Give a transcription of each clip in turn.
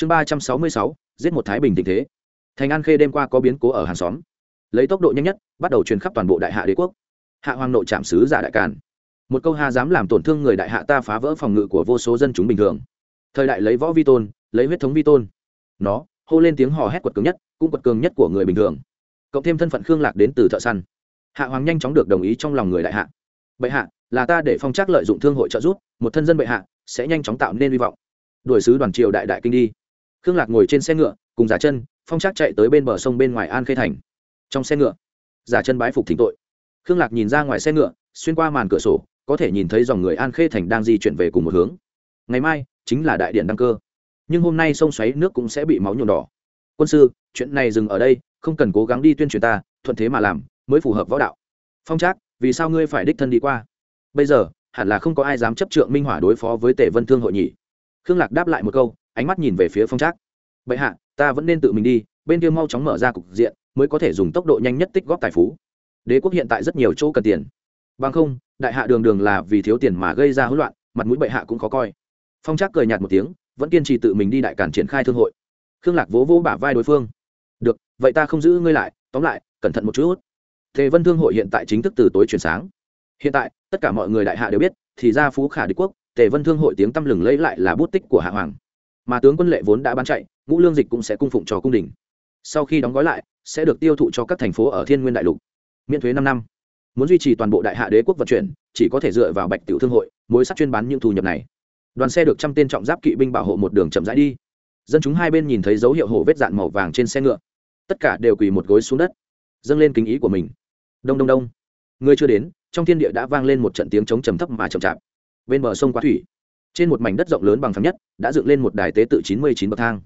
chương ba trăm sáu mươi sáu, giết một thái bình tình thế. Thành an khê đêm qua có biến cố ở hàng xóm. Lấy tốc độ nhanh nhất, bắt đầu truyền khắp toàn bộ đại hạ đế quốc. Hạ hoàng nội trạm sứ giả đại càn. Một câu ha dám làm tổn thương người đại hạ ta phá vỡ phòng ngự của vô số dân chúng bình thường. Thời đại lấy võ vi tôn, lấy huyết thống vi tôn. Nó, hô lên tiếng hò hét quật cường nhất, cũng quật cường nhất của người bình thường. Cộng thêm thân phận khương lạc đến từ thợ săn. Hạ hoàng nhanh chóng được đồng ý trong lòng người đại hạ. Bệ hạ, là ta để phong trác lợi dụng thương hội trợ giúp, một thân dân bệ hạ, sẽ nhanh chóng tạo nên hy vọng. Đuổi sứ đoàn triều đại đại kinh đi khương lạc ngồi trên xe ngựa, cùng giả chân, phong trác chạy tới bên bờ sông bên ngoài an khê thành. Trong xe ngựa, giả chân bái phục thỉnh tội. Khương lạc nhìn ra ngoài xe ngựa, xuyên qua màn cửa sổ, có thể nhìn thấy dòng người an khê thành đang di chuyển về cùng một hướng. Ngày mai, chính là đại điện đăng cơ. Nhưng hôm nay sông xoáy nước cũng sẽ bị máu nhuộm đỏ. Quân sư, chuyện này dừng ở đây, không cần cố gắng đi tuyên truyền ta, thuận thế mà làm, mới phù hợp võ đạo. Phong trác, vì sao ngươi phải đích thân đi qua? Bây giờ, hẳn là không có ai dám chấp trượng minh hỏa đối phó với tề vân thương hội nhỉ? Khương lạc đáp lại một câu ánh mắt nhìn về phía phong trác. Bệ hạ, ta vẫn nên tự mình đi, bên kia mau chóng mở ra cục diện, mới có thể dùng tốc độ nhanh nhất tích góp tài phú. Đế quốc hiện tại rất nhiều chỗ cần tiền. Bằng không, đại hạ đường đường là vì thiếu tiền mà gây ra hỗn loạn, mặt mũi bệ hạ cũng khó coi. Phong trác cười nhạt một tiếng, vẫn kiên trì tự mình đi đại cản triển khai thương hội. Khương lạc vỗ vỗ bả vai đối phương. Được, vậy ta không giữ ngươi lại, tóm lại, cẩn thận một chút. Thế vân thương hội hiện tại chính thức từ tối chuyển sáng. Hiện tại, tất cả mọi người đại hạ đều biết, thì ra phú khả đế quốc, tề vân thương hội tiếng tăm lừng lấy lại là bút tích của hạ hoàng mà tướng quân lệ vốn đã bán chạy, ngũ lương dịch cũng sẽ cung phụng cho cung đình. Sau khi đóng gói lại, sẽ được tiêu thụ cho các thành phố ở thiên nguyên đại lục. Miễn thuế năm năm. Muốn duy trì toàn bộ đại hạ đế quốc vận chuyển, chỉ có thể dựa vào bạch tiểu thương hội, mối sắt chuyên bán những thu nhập này. Đoàn xe được trăm tên trọng giáp kỵ binh bảo hộ một đường chậm rãi đi. Dân chúng hai bên nhìn thấy dấu hiệu hổ vết dạn màu vàng trên xe ngựa. Tất cả đều quỳ một gối xuống đất, dâng lên kính ý của mình. Đông đông đông. Người chưa đến, trong thiên địa đã vang lên một trận tiếng chống trầm thấp mà chậm chạp. Bên bờ sông quá thủy trên một mảnh đất rộng lớn bằng phẳng nhất, đã dựng lên một đài tế tự chín mươi chín bậc thang.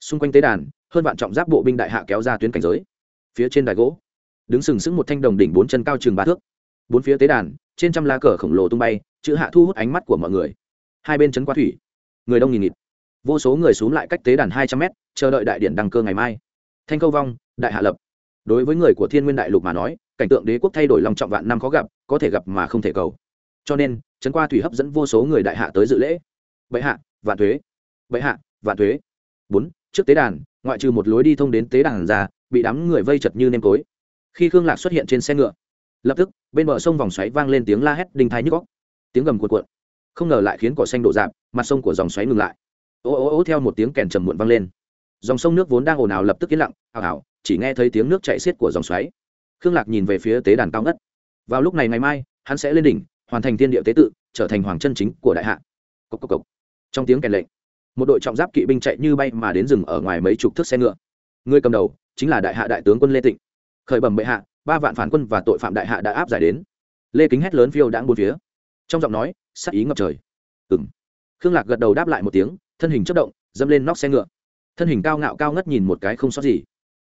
Xung quanh tế đàn, hơn vạn trọng giáp bộ binh đại hạ kéo ra tuyến cảnh giới. Phía trên đài gỗ, đứng sừng sững một thanh đồng đỉnh bốn chân cao chừng ba thước. Bốn phía tế đàn, trên trăm lá cờ khổng lồ tung bay, chữ hạ thu hút ánh mắt của mọi người. Hai bên trấn qua thủy, người đông nghìn nghịt. Vô số người xuống lại cách tế đàn hai trăm mét, chờ đợi đại điện đăng cơ ngày mai. Thanh câu vong, đại hạ lập. Đối với người của thiên nguyên đại lục mà nói, cảnh tượng đế quốc thay đổi lòng trọng vạn năm khó gặp, có thể gặp mà không thể cầu cho nên, trấn qua thủy hấp dẫn vô số người đại hạ tới dự lễ. Bệ hạ, vạn thuế. Bệ hạ, vạn thuế. Bốn, trước tế đàn, ngoại trừ một lối đi thông đến tế đàn ra, bị đám người vây chật như nêm tối khi khương lạc xuất hiện trên xe ngựa, lập tức, bên bờ sông vòng xoáy vang lên tiếng la hét đinh thái nhức góc tiếng gầm cuộn cuộn. Không ngờ lại khiến cỏ xanh đổ dạp, mặt sông của dòng xoáy ngừng lại. Ô ô ô theo một tiếng kèn trầm muộn vang lên. Dòng sông nước vốn đang ồn ào lập tức yên lặng, hào hào, chỉ nghe thấy tiếng nước chạy xiết của dòng xoáy. Khương lạc nhìn về phía tế đàn cao ngất. Vào lúc này ngày mai, hắn sẽ lên đỉnh hoàn thành thiên địa tế tự, trở thành hoàng chân chính của đại hạ. Cốc cốc cốc. trong tiếng kèn lệnh, một đội trọng giáp kỵ binh chạy như bay mà đến rừng ở ngoài mấy chục thước xe ngựa. Người cầm đầu chính là đại hạ đại tướng quân lê tịnh. Khởi bẩm bệ hạ, ba vạn phản quân và tội phạm đại hạ đã áp giải đến. Lê kính hét lớn phiêu đãng bốn phía. Trong giọng nói, sắc ý ngập trời. Ừng khương lạc gật đầu đáp lại một tiếng, thân hình chất động dâm lên nóc xe ngựa. Thân hình cao ngạo cao ngất nhìn một cái không sót gì.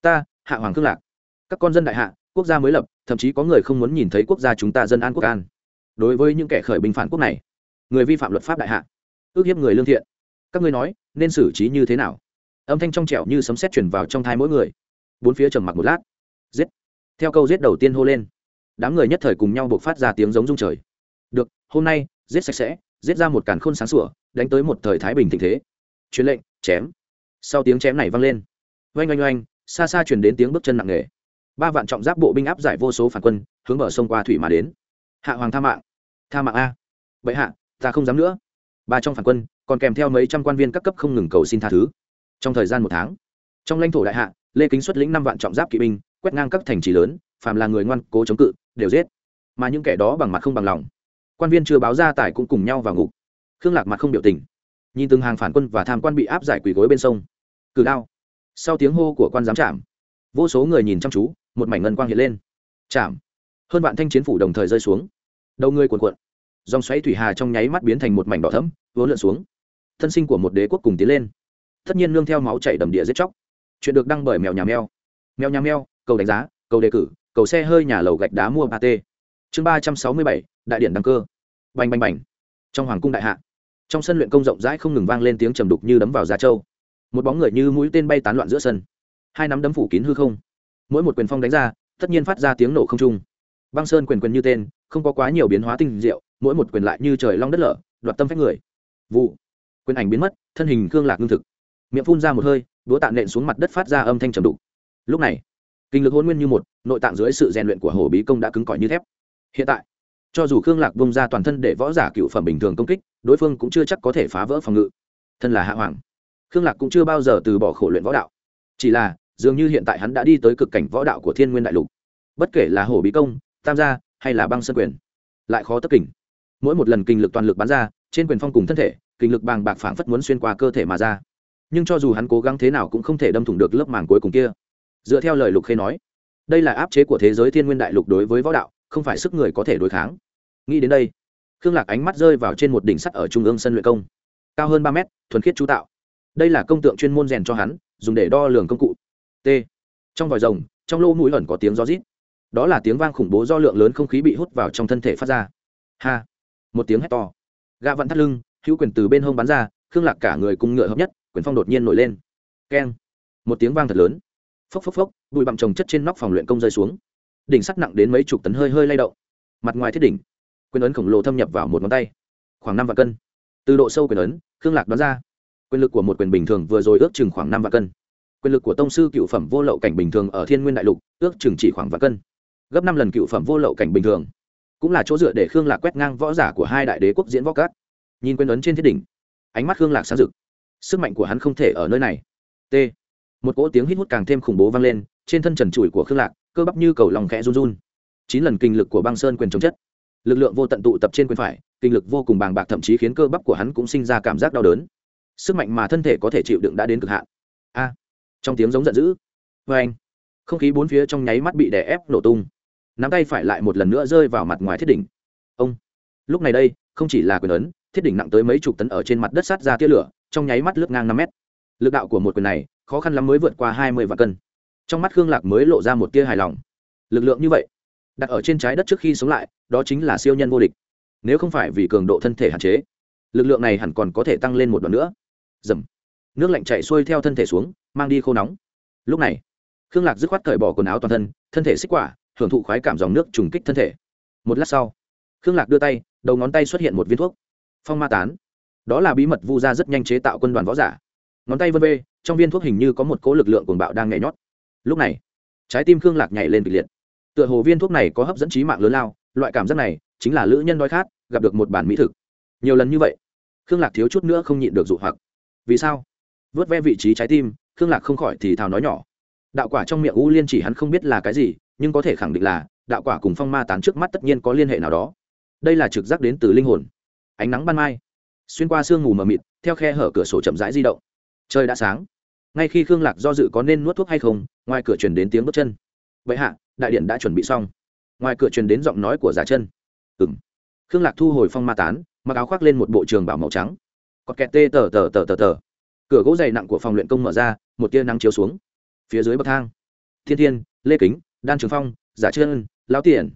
Ta, hạ hoàng khương lạc. Các con dân đại hạ, quốc gia mới lập, thậm chí có người không muốn nhìn thấy quốc gia chúng ta dân an quốc an đối với những kẻ khởi binh phản quốc này, người vi phạm luật pháp đại hạ, ước hiếp người lương thiện. Các ngươi nói, nên xử trí như thế nào? Âm thanh trong trẻo như sấm sét chuyển vào trong thai mỗi người. Bốn phía trầm mặc một lát. Giết. Theo câu giết đầu tiên hô lên, đám người nhất thời cùng nhau buộc phát ra tiếng giống rung trời. Được, hôm nay, giết sạch sẽ, giết ra một càn khôn sáng sủa, đánh tới một thời thái bình tình thế. Truyền lệnh, chém. Sau tiếng chém này vang lên, oanh oanh oanh, xa xa truyền đến tiếng bước chân nặng nề. Ba vạn trọng giáp bộ binh áp giải vô số phản quân, hướng bờ sông qua thủy mà đến hạ hoàng tha mạng. Tha mạng a. Vậy hạ, ta không dám nữa. Ba trong phản quân, còn kèm theo mấy trăm quan viên các cấp không ngừng cầu xin tha thứ. Trong thời gian một tháng, trong lãnh thổ đại hạ, lê kính xuất lĩnh năm vạn trọng giáp kỵ binh, quét ngang các thành trì lớn, phàm là người ngoan, cố chống cự, đều giết. Mà những kẻ đó bằng mặt không bằng lòng. Quan viên chưa báo ra tài cũng cùng nhau vào ngục. Khương lạc mặt không biểu tình. Nhìn từng hàng phản quân và tham quan bị áp giải quỳ gối bên sông. Cử đao. Sau tiếng hô của quan giám trạm vô số người nhìn chăm chú, một mảnh ngân quang hiện lên. Chạm hơn vạn thanh chiến phủ đồng thời rơi xuống. Đầu người cuộn cuộn, dòng xoáy thủy hà trong nháy mắt biến thành một mảnh đỏ thấm vốn lượn xuống. Thân sinh của một đế quốc cùng tiến lên. Tất nhiên nương theo máu chảy đầm địa giết chóc. Chuyện được đăng bởi mèo nhà mèo. Mèo nhà mèo, cầu đánh giá, cầu đề cử, cầu xe hơi nhà lầu gạch đá mua ba t chương ba trăm sáu mươi bảy, đại điện đăng cơ. Bành bành bành. Trong hoàng cung đại hạ, trong sân luyện công rộng rãi không ngừng vang lên tiếng trầm đục như đấm vào da trâu. Một bóng người như mũi tên bay tán loạn giữa sân. Hai nắm đấm phủ kín hư không. Mỗi một quyền phong đánh ra, tất nhiên phát ra tiếng nổ không trung băng sơn quyền quyền như tên, không có quá nhiều biến hóa tinh diệu, mỗi một quyền lại như trời long đất lở, đoạt tâm phách người. Vụ. Quyền ảnh biến mất, thân hình cương lạc ngưng thực. Miệng phun ra một hơi, đũa tạ nện xuống mặt đất phát ra âm thanh trầm đục. Lúc này, kinh lực hôn nguyên như một, nội tạng dưới sự rèn luyện của hồ bí công đã cứng cỏi như thép. Hiện tại, cho dù khương lạc bông ra toàn thân để võ giả cựu phẩm bình thường công kích, đối phương cũng chưa chắc có thể phá vỡ phòng ngự. Thân là hạ hoàng khương lạc cũng chưa bao giờ từ bỏ khổ luyện võ đạo. Chỉ là, dường như hiện tại hắn đã đi tới cực cảnh võ đạo của thiên nguyên đại lục. Bất kể là hổ bí công tam gia hay là băng sân quyền? Lại khó tất kình. Mỗi một lần kinh lực toàn lực bắn ra, trên quyền phong cùng thân thể kinh lực bàng bạc phảng phất muốn xuyên qua cơ thể mà ra. Nhưng cho dù hắn cố gắng thế nào cũng không thể đâm thủng được lớp màng cuối cùng kia. Dựa theo lời lục khê nói, đây là áp chế của thế giới thiên nguyên đại lục đối với võ đạo, không phải sức người có thể đối kháng. Nghĩ đến đây, khương lạc ánh mắt rơi vào trên một đỉnh sắt ở trung ương sân luyện công. Cao hơn ba mét, thuần khiết chú tạo. Đây là công tượng chuyên môn rèn cho hắn, dùng để đo lường công cụ. T. Trong vòi rồng, trong lô mũi ẩn có tiếng gió rít đó là tiếng vang khủng bố do lượng lớn không khí bị hút vào trong thân thể phát ra. Ha! Một tiếng hét to. Gạ vặn thắt lưng, hữu quyền từ bên hông bắn ra, khương lạc cả người cùng ngựa hợp nhất, quyền phong đột nhiên nổi lên. Keng! Một tiếng vang thật lớn. Phốc phốc phốc, bụi bặm trồng chất trên nóc phòng luyện công rơi xuống. Đỉnh sắt nặng đến mấy chục tấn hơi hơi lay động. Mặt ngoài thiết đỉnh, quyền ấn khổng lồ thâm nhập vào một ngón tay. Khoảng năm vạn cân. Từ độ sâu quyền ấn, khương lạc đoán ra, quyền lực của một quyền bình thường vừa rồi ước chừng khoảng năm vạn cân. Quyền lực của tông sư cựu phẩm vô lậu cảnh bình thường ở thiên nguyên đại lục, ước chừng chỉ khoảng vạn cân gấp năm lần cựu phẩm vô lậu cảnh bình thường. Cũng là chỗ dựa để khương lạc quét ngang võ giả của hai đại đế quốc diễn võ cát nhìn quyền ấn trên thiết đỉnh, ánh mắt khương lạc sáng rực. Sức mạnh của hắn không thể ở nơi này. T. Một cỗ tiếng hít hút càng thêm khủng bố vang lên, trên thân trần trụi của khương lạc, cơ bắp như cầu lòng khẽ run run. Chín lần kinh lực của băng sơn quyền chống chất. Lực lượng vô tận tụ tập trên quyền phải, kinh lực vô cùng bàng bạc thậm chí khiến cơ bắp của hắn cũng sinh ra cảm giác đau đớn. Sức mạnh mà thân thể có thể chịu đựng đã đến cực hạn. A. Trong tiếng giống giận dữ. Vê anh không khí bốn phía trong nháy mắt bị đè ép nổ tung nắm tay phải lại một lần nữa rơi vào mặt ngoài thiết đỉnh. Ông, lúc này đây, không chỉ là quyền ấn, thiết đỉnh nặng tới mấy chục tấn ở trên mặt đất sát ra tia lửa, trong nháy mắt lướt ngang năm mét. Lực đạo của một quyền này, khó khăn lắm mới vượt qua hai mươi vạn cân. Trong mắt khương lạc mới lộ ra một tia hài lòng. Lực lượng như vậy, đặt ở trên trái đất trước khi sống lại, đó chính là siêu nhân vô địch. Nếu không phải vì cường độ thân thể hạn chế, lực lượng này hẳn còn có thể tăng lên một đoạn nữa. Dầm. Nước lạnh chạy xuôi theo thân thể xuống, mang đi khô nóng. Lúc này, khương lạc dứt khoát cởi bỏ quần áo toàn thân thân thể xích quả hưởng thụ khoái cảm dòng nước trùng kích thân thể. Một lát sau, khương lạc đưa tay, đầu ngón tay xuất hiện một viên thuốc. Phong ma tán. Đó là bí mật vu gia rất nhanh chế tạo quân đoàn võ giả. Ngón tay vân vê, trong viên thuốc hình như có một cỗ lực lượng cuồng bạo đang nhảy nhót. Lúc này, trái tim khương lạc nhảy lên kịch liệt. Tựa hồ viên thuốc này có hấp dẫn trí mạng lớn lao, loại cảm giác này chính là lữ nhân đói khát, gặp được một bản mỹ thực. Nhiều lần như vậy, khương lạc thiếu chút nữa không nhịn được dụ hoặc. Vì sao? Vớt ve vị trí trái tim, khương lạc không khỏi thì thào nói nhỏ. Đạo quả trong miệng u liên chỉ hắn không biết là cái gì nhưng có thể khẳng định là, đạo quả cùng phong ma tán trước mắt tất nhiên có liên hệ nào đó. Đây là trực giác đến từ linh hồn. Ánh nắng ban mai, xuyên qua sương mù mờ mịt, theo khe hở cửa sổ chậm rãi di động. Trời đã sáng. Ngay khi khương lạc do dự có nên nuốt thuốc hay không, ngoài cửa truyền đến tiếng bước chân. Vậy hạ, đại điện đã chuẩn bị xong. Ngoài cửa truyền đến giọng nói của giả chân. Ừng khương lạc thu hồi phong ma tán, mặc áo khoác lên một bộ trường bảo màu trắng. Có kẹt tê tờ tờ tờ tờ tờ. Cửa gỗ dày nặng của phòng luyện công mở ra, một tia nắng chiếu xuống. Phía dưới bậc thang. Thiên thiên, lê kính đan trường phong, giả trơn lão tiền.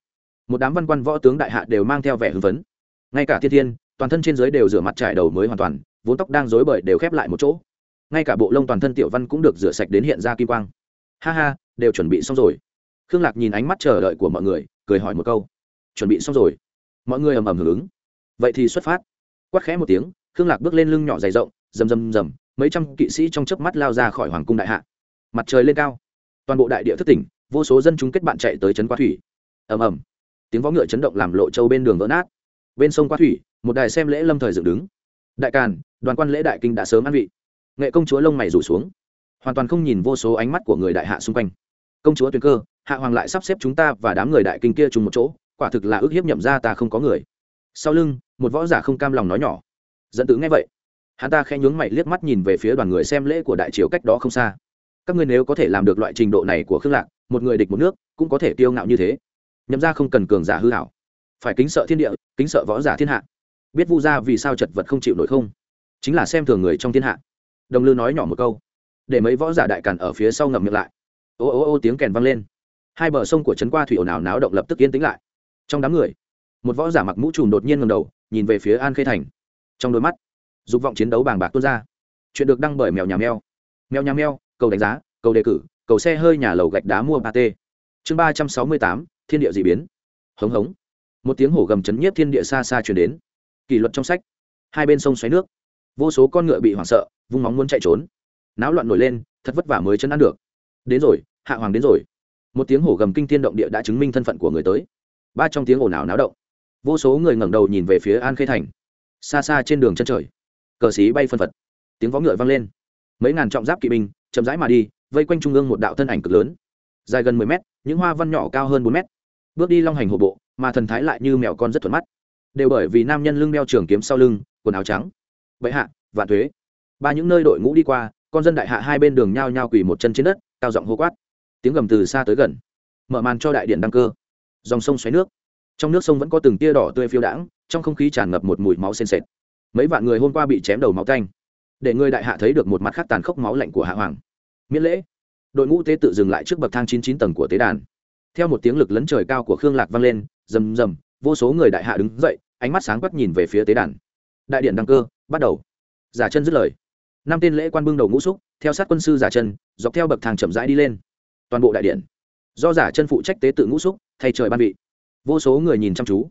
Một đám văn quan võ tướng đại hạ đều mang theo vẻ hưng phấn. Ngay cả thiên thiên, toàn thân trên dưới đều rửa mặt trải đầu mới hoàn toàn, vốn tóc đang rối bời đều khép lại một chỗ. Ngay cả bộ lông toàn thân tiểu văn cũng được rửa sạch đến hiện ra kim quang. Ha ha, đều chuẩn bị xong rồi. Khương lạc nhìn ánh mắt chờ đợi của mọi người, cười hỏi một câu. Chuẩn bị xong rồi. Mọi người ầm ầm hưởng ứng. Vậy thì xuất phát. Quát khẽ một tiếng, khương lạc bước lên lưng nhỏ dày rộng, rầm rầm rầm, mấy trăm kỵ sĩ trong chớp mắt lao ra khỏi hoàng cung đại hạ. Mặt trời lên cao. Toàn bộ đại địa thất tỉnh vô số dân chúng kết bạn chạy tới trấn qua thủy. Ầm ầm. Tiếng võ ngựa chấn động làm lộ châu bên đường vỡ nát. Bên sông qua thủy, một đài xem lễ lâm thời dựng đứng. Đại càn, đoàn quan lễ đại kinh đã sớm ăn vị. Nghệ công chúa lông mày rủ xuống. Hoàn toàn không nhìn vô số ánh mắt của người đại hạ xung quanh. Công chúa tuyền cơ, hạ hoàng lại sắp xếp chúng ta và đám người đại kinh kia chung một chỗ, quả thực là ước hiếp nhậm ra ta không có người. Sau lưng, một võ giả không cam lòng nói nhỏ. Dẫn tự nghe vậy. Hắn ta khẽ nhướng mày liếc mắt nhìn về phía đoàn người xem lễ của đại triều cách đó không xa. Các ngươi nếu có thể làm được loại trình độ này của khương lạc một người địch một nước cũng có thể kiêu ngạo như thế. Nhậm ra không cần cường giả hư hảo. Phải kính sợ thiên địa, kính sợ võ giả thiên hạ. Biết vu gia vì sao chật vật không chịu nổi không? Chính là xem thường người trong thiên hạ. Đồng lư nói nhỏ một câu. Để mấy võ giả đại càn ở phía sau ngậm miệng lại. Ô ô ô tiếng kèn vang lên. Hai bờ sông của trấn qua thủy ồn ào náo động lập tức yên tĩnh lại. Trong đám người, một võ giả mặc mũ trùm đột nhiên ngầm đầu, nhìn về phía an khê thành. Trong đôi mắt, dục vọng chiến đấu bàng bạc tuôn ra. Chuyện được đăng bởi mèo nhà mèo. Mèo nhà mèo, cầu đánh giá, cầu đề cử cầu xe hơi nhà lầu gạch đá mua ba t chương ba trăm sáu mươi tám, thiên địa d ị biến. Hống hống. Một tiếng hổ gầm chấn nhiếp thiên địa xa xa chuyển đến. Kỷ luật trong sách. Hai bên sông xoáy nước. Vô số con ngựa bị hoảng sợ, vung móng muốn chạy trốn. Náo loạn nổi lên, thật vất vả mới chân ăn được. Đến rồi, hạ hoàng đến rồi. Một tiếng hổ gầm kinh thiên động địa đã chứng minh thân phận của người tới. Ba trong tiếng ồn ào náo động. Vô số người ngẩng đầu nhìn về phía an khê thành. Xa xa trên đường chân trời, cờ xí bay phân phật. Tiếng vó ngựa vang lên. Mấy ngàn trọng giáp kỵ binh chậm rãi mà đi vây quanh trung ương một đạo thân ảnh cực lớn, dài gần mười mét, những hoa văn nhỏ cao hơn bốn mét. Bước đi long hành hộ bộ, mà thần thái lại như mèo con rất thuận mắt. Đều bởi vì nam nhân lưng đeo trường kiếm sau lưng, quần áo trắng. Vậy hạ, vạn thuế. Ba những nơi đội ngũ đi qua, con dân đại hạ hai bên đường nhao nhao quỳ một chân trên đất, cao giọng hô quát. Tiếng gầm từ xa tới gần. Mở màn cho đại điện đăng cơ. Dòng sông xoáy nước. Trong nước sông vẫn có từng tia đỏ tươi phiêu đãng, trong không khí tràn ngập một mùi máu sền sệt. Mấy vạn người hôm qua bị chém đầu máu tanh. Để người đại hạ thấy được một mặt khác tàn khốc máu lạnh của hạ hoàng miễn lễ. Đội ngũ tế tự dừng lại trước bậc thang chín chín tầng của tế đàn. Theo một tiếng lực lấn trời cao của khương lạc vang lên, rầm rầm, vô số người đại hạ đứng dậy, ánh mắt sáng quắc nhìn về phía tế đàn. Đại điện đăng cơ, bắt đầu. Giả chân dứt lời. Năm tên lễ quan bưng đầu ngũ xúc, theo sát quân sư giả chân, dọc theo bậc thang chậm rãi đi lên. Toàn bộ đại điện. Do giả chân phụ trách tế tự ngũ xúc, thay trời ban vị. Vô số người nhìn chăm chú.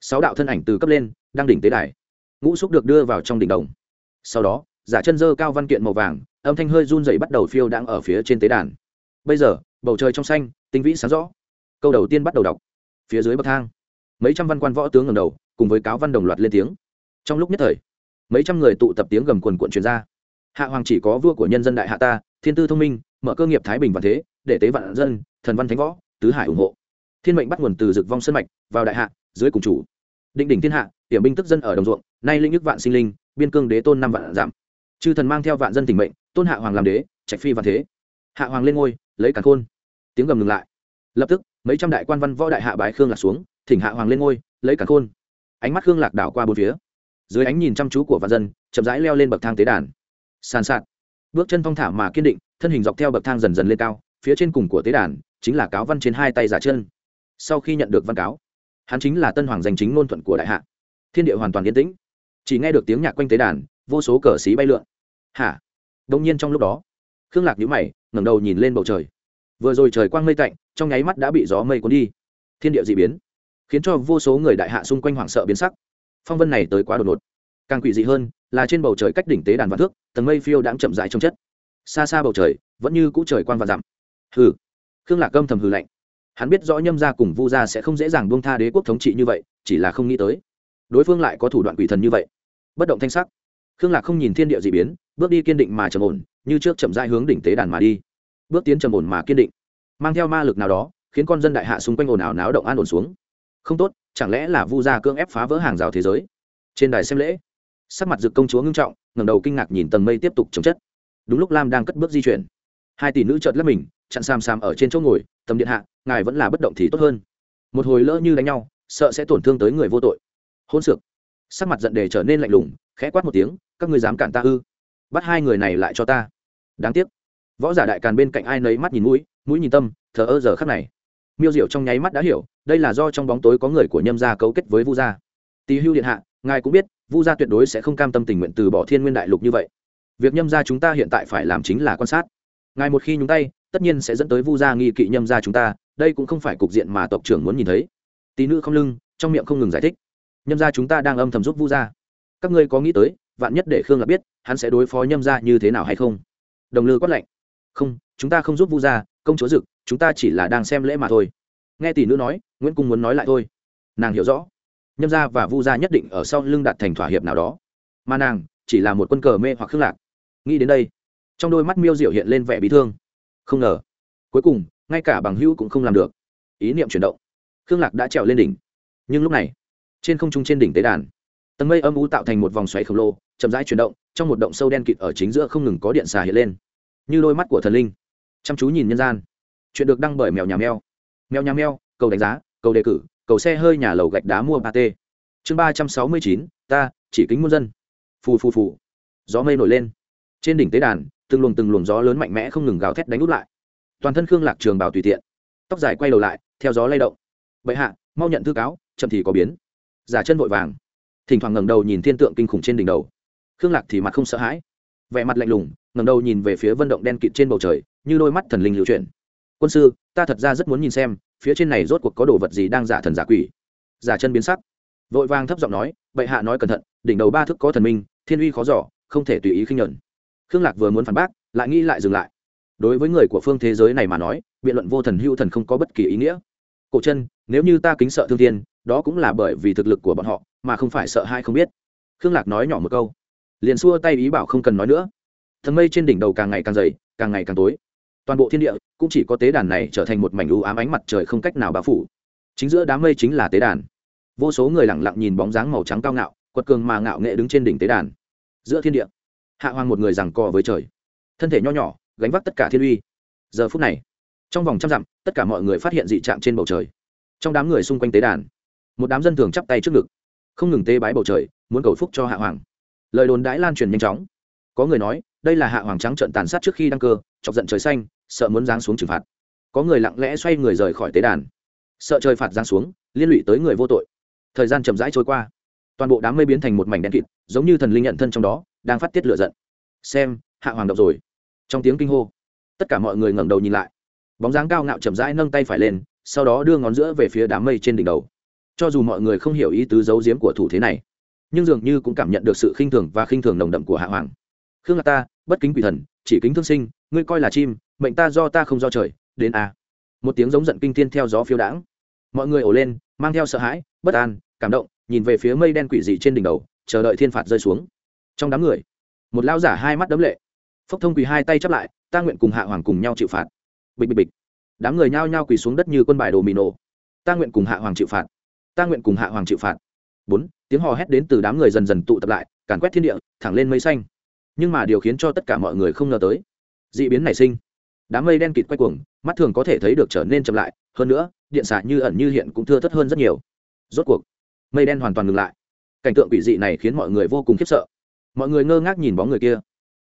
Sáu đạo thân ảnh từ cấp lên, đang đỉnh tế đài. Ngũ xúc được đưa vào trong đỉnh đồng. Sau đó, giả chân dơ cao văn kiện màu vàng âm thanh hơi run dậy bắt đầu phiêu đang ở phía trên tế đàn. Bây giờ, bầu trời trong xanh, tinh vĩ sáng rõ. Câu đầu tiên bắt đầu đọc. Phía dưới bậc thang. Mấy trăm văn quan võ tướng ngầm đầu, cùng với cáo văn đồng loạt lên tiếng. Trong lúc nhất thời, mấy trăm người tụ tập tiếng gầm quần quận truyền ra. Hạ hoàng chỉ có vua của nhân dân đại hạ ta, thiên tư thông minh, mở cơ nghiệp thái bình và thế, để tế vạn dân, thần văn thánh võ, tứ hải ủng hộ. Thiên mệnh bắt nguồn từ dực vong sân mạch, vào đại hạ, dưới cùng chủ. Định đỉnh thiên hạ, hiểm binh tức dân ở đồng ruộng, nay linh nhức vạn sinh linh, biên cương đế tôn năm vạn giảm chư thần mang theo vạn dân tình mệnh, tôn hạ hoàng làm đế, trạch phi và thế. Hạ hoàng lên ngôi, lấy cả khôn. Tiếng gầm ngừng lại. Lập tức, mấy trăm đại quan văn võ đại hạ bái khương lạc xuống, thỉnh hạ hoàng lên ngôi, lấy cả khôn. Ánh mắt khương lạc đảo qua bốn phía. Dưới ánh nhìn chăm chú của vạn dân, chậm rãi leo lên bậc thang tế đàn. Sàn sạt. Bước chân thong thả mà kiên định, thân hình dọc theo bậc thang dần dần lên cao, phía trên cùng của tế đàn, chính là cáo văn trên hai tay giả chân. Sau khi nhận được văn cáo, hắn chính là tân hoàng danh chính ngôn thuận của đại hạ. Thiên địa hoàn toàn yên tĩnh. Chỉ nghe được tiếng nhạc quanh tế đàn vô số cờ xí bay lượn. Hả? Đông nhiên trong lúc đó, khương lạc nhíu mày, ngẩng đầu nhìn lên bầu trời. Vừa rồi trời quang mây tạnh, trong nháy mắt đã bị gió mây cuốn đi. Thiên địa d ị biến, khiến cho vô số người đại hạ xung quanh hoảng sợ biến sắc. Phong vân này tới quá đột ngột. Càng quỷ dị hơn là trên bầu trời cách đỉnh tế đàn vạn thước, tầng mây phiêu đãng chậm rãi trong chất. Xa xa bầu trời, vẫn như cũ trời quang và dặm. Hừ. Khương lạc âm thầm hừ lạnh. Hắn biết rõ nhâm gia cùng vu gia sẽ không dễ dàng buông tha đế quốc thống trị như vậy, chỉ là không nghĩ tới. Đối phương lại có thủ đoạn quỷ thần như vậy. Bất động thanh sắc khương lạc không nhìn thiên địa d ị biến, bước đi kiên định mà trầm ổn, như trước chậm dai hướng đỉnh tế đàn mà đi. Bước tiến trầm ổn mà kiên định. Mang theo ma lực nào đó, khiến con dân đại hạ xung quanh ồn ào náo động an ổn xuống. Không tốt, chẳng lẽ là vu gia cưỡng ép phá vỡ hàng rào thế giới? Trên đài xem lễ, sắc mặt dực công chúa ngưng trọng, ngẩng đầu kinh ngạc nhìn tầng mây tiếp tục chống chất. Đúng lúc lam đang cất bước di chuyển. Hai tỷ nữ chợt lấp mình, chặn sam sam ở trên chỗ ngồi, tầm điện hạ, ngài vẫn là bất động thì tốt hơn. Một hồi lỡ như đánh nhau, sợ sẽ tổn thương tới người vô tội. Hôn sược sắc mặt giận đề trở nên lạnh lùng, khẽ quát một tiếng các ngươi dám cản ta ư? Bắt hai người này lại cho ta. Đáng tiếc. Võ giả đại càn bên cạnh ai nấy mắt nhìn mũi mũi nhìn tâm, thờ ơ giờ khắc này. Miêu diệu trong nháy mắt đã hiểu, đây là do trong bóng tối có người của nhâm gia cấu kết với vu gia. Tỳ hưu điện hạ, ngài cũng biết, vu gia tuyệt đối sẽ không cam tâm tình nguyện từ bỏ thiên nguyên đại lục như vậy. Việc nhâm gia chúng ta hiện tại phải làm chính là quan sát. Ngài một khi nhúng tay, tất nhiên sẽ dẫn tới vu gia nghi kỵ nhâm gia chúng ta, đây cũng không phải cục diện mà tộc trưởng muốn nhìn thấy. Tí nữ không lưng, trong miệng không ngừng giải thích. Nhâm gia chúng ta đang âm thầm giúp vu gia. Các ngươi có nghĩ tới vạn nhất để khương là biết, hắn sẽ đối phó nhâm gia như thế nào hay không? Đồng lư quát lạnh. Không, chúng ta không giúp vu gia, công chúa dực, chúng ta chỉ là đang xem lễ mà thôi. Nghe tỷ nữ nói, nguyễn cung muốn nói lại thôi. Nàng hiểu rõ. Nhâm gia và vu gia nhất định ở sau lưng đạt thành thỏa hiệp nào đó. Mà nàng chỉ là một quân cờ mê hoặc khương lạc. Nghĩ đến đây, trong đôi mắt miêu diệu hiện lên vẻ bí thương. Không ngờ, cuối cùng, ngay cả bằng hữu cũng không làm được. Ý niệm chuyển động. Khương lạc đã trèo lên đỉnh. Nhưng lúc này, trên không trung trên đỉnh tế đàn tầng mây âm u tạo thành một vòng xoáy khổng lồ, chậm rãi chuyển động, trong một động sâu đen kịt ở chính giữa không ngừng có điện xà hiện lên. Như đôi mắt của thần linh. Chăm chú nhìn nhân gian. Chuyện được đăng bởi mèo nhà mèo. Mèo nhà mèo, cầu đánh giá, cầu đề cử, cầu xe hơi nhà lầu gạch đá mua ba t chương ba trăm sáu mươi chín, ta, chỉ kính muôn dân. Phù phù phù. Gió mây nổi lên. Trên đỉnh tế đàn, từng luồng từng luồng gió lớn mạnh mẽ không ngừng gào thét đánh út lại. Toàn thân khương lạc trường bảo tùy tiện. Tóc dài quay đầu lại, theo gió lay động. Bệ hạ, mau nhận thư cáo, chậm thì có biến. Giả chân vội vàng thỉnh thoảng ngẩng đầu nhìn thiên tượng kinh khủng trên đỉnh đầu. Khương lạc thì mặt không sợ hãi, vẻ mặt lạnh lùng, ngẩng đầu nhìn về phía vân động đen kịt trên bầu trời, như đôi mắt thần linh lưu chuyển. Quân sư, ta thật ra rất muốn nhìn xem, phía trên này rốt cuộc có đồ vật gì đang giả thần giả quỷ. Giả chân biến sắc, vội vàng thấp giọng nói, bệ hạ nói cẩn thận, đỉnh đầu ba thức có thần minh, thiên uy khó giỏ không thể tùy ý khinh nhẫn. Khương lạc vừa muốn phản bác, lại nghĩ lại dừng lại. Đối với người của phương thế giới này mà nói, biện luận vô thần hữu thần không có bất kỳ ý nghĩa. Cổ chân, nếu như ta kính sợ thương thiên đó cũng là bởi vì thực lực của bọn họ mà không phải sợ hai không biết. Khương lạc nói nhỏ một câu. Liền xua tay ý bảo không cần nói nữa. Thần mây trên đỉnh đầu càng ngày càng dày, càng ngày càng tối. Toàn bộ thiên địa cũng chỉ có tế đàn này trở thành một mảnh u ám ánh mặt trời không cách nào bao phủ. Chính giữa đám mây chính là tế đàn. Vô số người lẳng lặng nhìn bóng dáng màu trắng cao ngạo, quật cường mà ngạo nghệ đứng trên đỉnh tế đàn. Giữa thiên địa, hạ hoàng một người rằng co với trời. Thân thể nho nhỏ, gánh vác tất cả thiên uy. Giờ phút này, trong vòng trăm dặm, tất cả mọi người phát hiện dị trạng trên bầu trời. Trong đám người xung quanh tế đàn một đám dân thường chắp tay trước ngực. Không ngừng tế bái bầu trời, muốn cầu phúc cho hạ hoàng. Lời đồn đãi lan truyền nhanh chóng. Có người nói, đây là hạ hoàng trắng trận tàn sát trước khi đăng cơ, chọc giận trời xanh, sợ muốn giáng xuống trừng phạt. Có người lặng lẽ xoay người rời khỏi tế đàn. Sợ trời phạt giáng xuống, liên lụy tới người vô tội. Thời gian chậm rãi trôi qua. Toàn bộ đám mây biến thành một mảnh đen kịt, giống như thần linh nhận thân trong đó, đang phát tiết lửa giận. Xem, hạ hoàng động rồi. Trong tiếng kinh hô, tất cả mọi người ngẩng đầu nhìn lại. Bóng dáng cao ngạo chậm rãi nâng tay phải lên, sau đó đưa ngón giữa về phía đám mây trên đỉnh đầu cho dù mọi người không hiểu ý tứ giấu giếm của thủ thế này, nhưng dường như cũng cảm nhận được sự khinh thường và khinh thường nồng đậm của hạ hoàng. Khương là ta, bất kính quỷ thần, chỉ kính thương sinh, ngươi coi là chim, mệnh ta do ta không do trời, đến a một tiếng giống giận kinh thiên theo gió phiêu đãng. Mọi người ổ lên, mang theo sợ hãi, bất an, cảm động, nhìn về phía mây đen quỷ dị trên đỉnh đầu, chờ đợi thiên phạt rơi xuống. Trong đám người, một lao giả hai mắt đấm lệ. Phốc thông quỳ hai tay chắp lại, ta nguyện cùng hạ hoàng cùng nhau chịu phạt. Bịch bịch bịch. Đám người nhao nhao quỳ xuống đất như quân bài đồ mì nổ. Ta nguyện cùng hạ hoàng chịu phạt ta nguyện cùng hạ hoàng chịu phạt. Bốn, tiếng hò hét đến từ đám người dần dần tụ tập lại, càn quét thiên địa, thẳng lên mây xanh. Nhưng mà điều khiến cho tất cả mọi người không ngờ tới d ị biến nảy sinh. Đám mây đen kịt quay cuồng, mắt thường có thể thấy được trở nên chậm lại, hơn nữa, điện xạ như ẩn như hiện cũng thưa thất hơn rất nhiều. Rốt cuộc, mây đen hoàn toàn ngừng lại. Cảnh tượng quỷ dị này khiến mọi người vô cùng khiếp sợ. Mọi người ngơ ngác nhìn bóng người kia.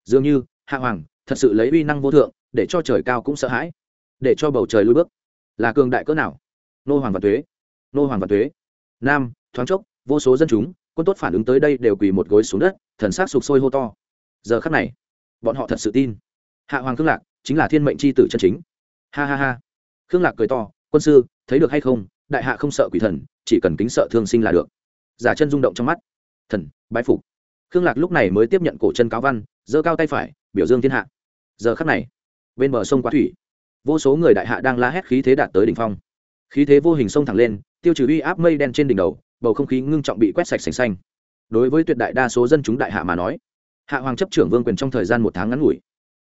Dường như, hạ hoàng, thật sự lấy uy năng vô thượng, để cho trời cao cũng sợ hãi, để cho bầu trời lui bước. Là cường đại cỡ nào? Nô hoàng và thuế. Nô hoàng và thuế nam, thoáng chốc, vô số dân chúng, quân tốt phản ứng tới đây đều quỳ một gối xuống đất, thần s á c sụp sôi hô to. Giờ khắc này, bọn họ thật sự tin. Hạ hoàng khương lạc chính là thiên mệnh c h i tử chân chính. Ha ha ha. Khương lạc cười to, quân sư, thấy được hay không? Đại hạ không sợ quỷ thần, chỉ cần kính sợ thương sinh là được. Giả chân rung động trong mắt. Thần, bái phục. Khương lạc lúc này mới tiếp nhận cổ chân cáo văn, giơ cao tay phải, biểu dương thiên hạ. Giờ khắc này, bên bờ sông quá thủy, vô số người đại hạ đang la hét khí thế đạt tới đỉnh phong. Khí thế vô hình sông thẳng lên tiêu trừ uy áp mây đen trên đỉnh đầu, bầu không khí ngưng trọng bị quét sạch sành xanh. Đối với tuyệt đại đa số dân chúng đại hạ mà nói, hạ hoàng chấp trưởng vương quyền trong thời gian một tháng ngắn ngủi,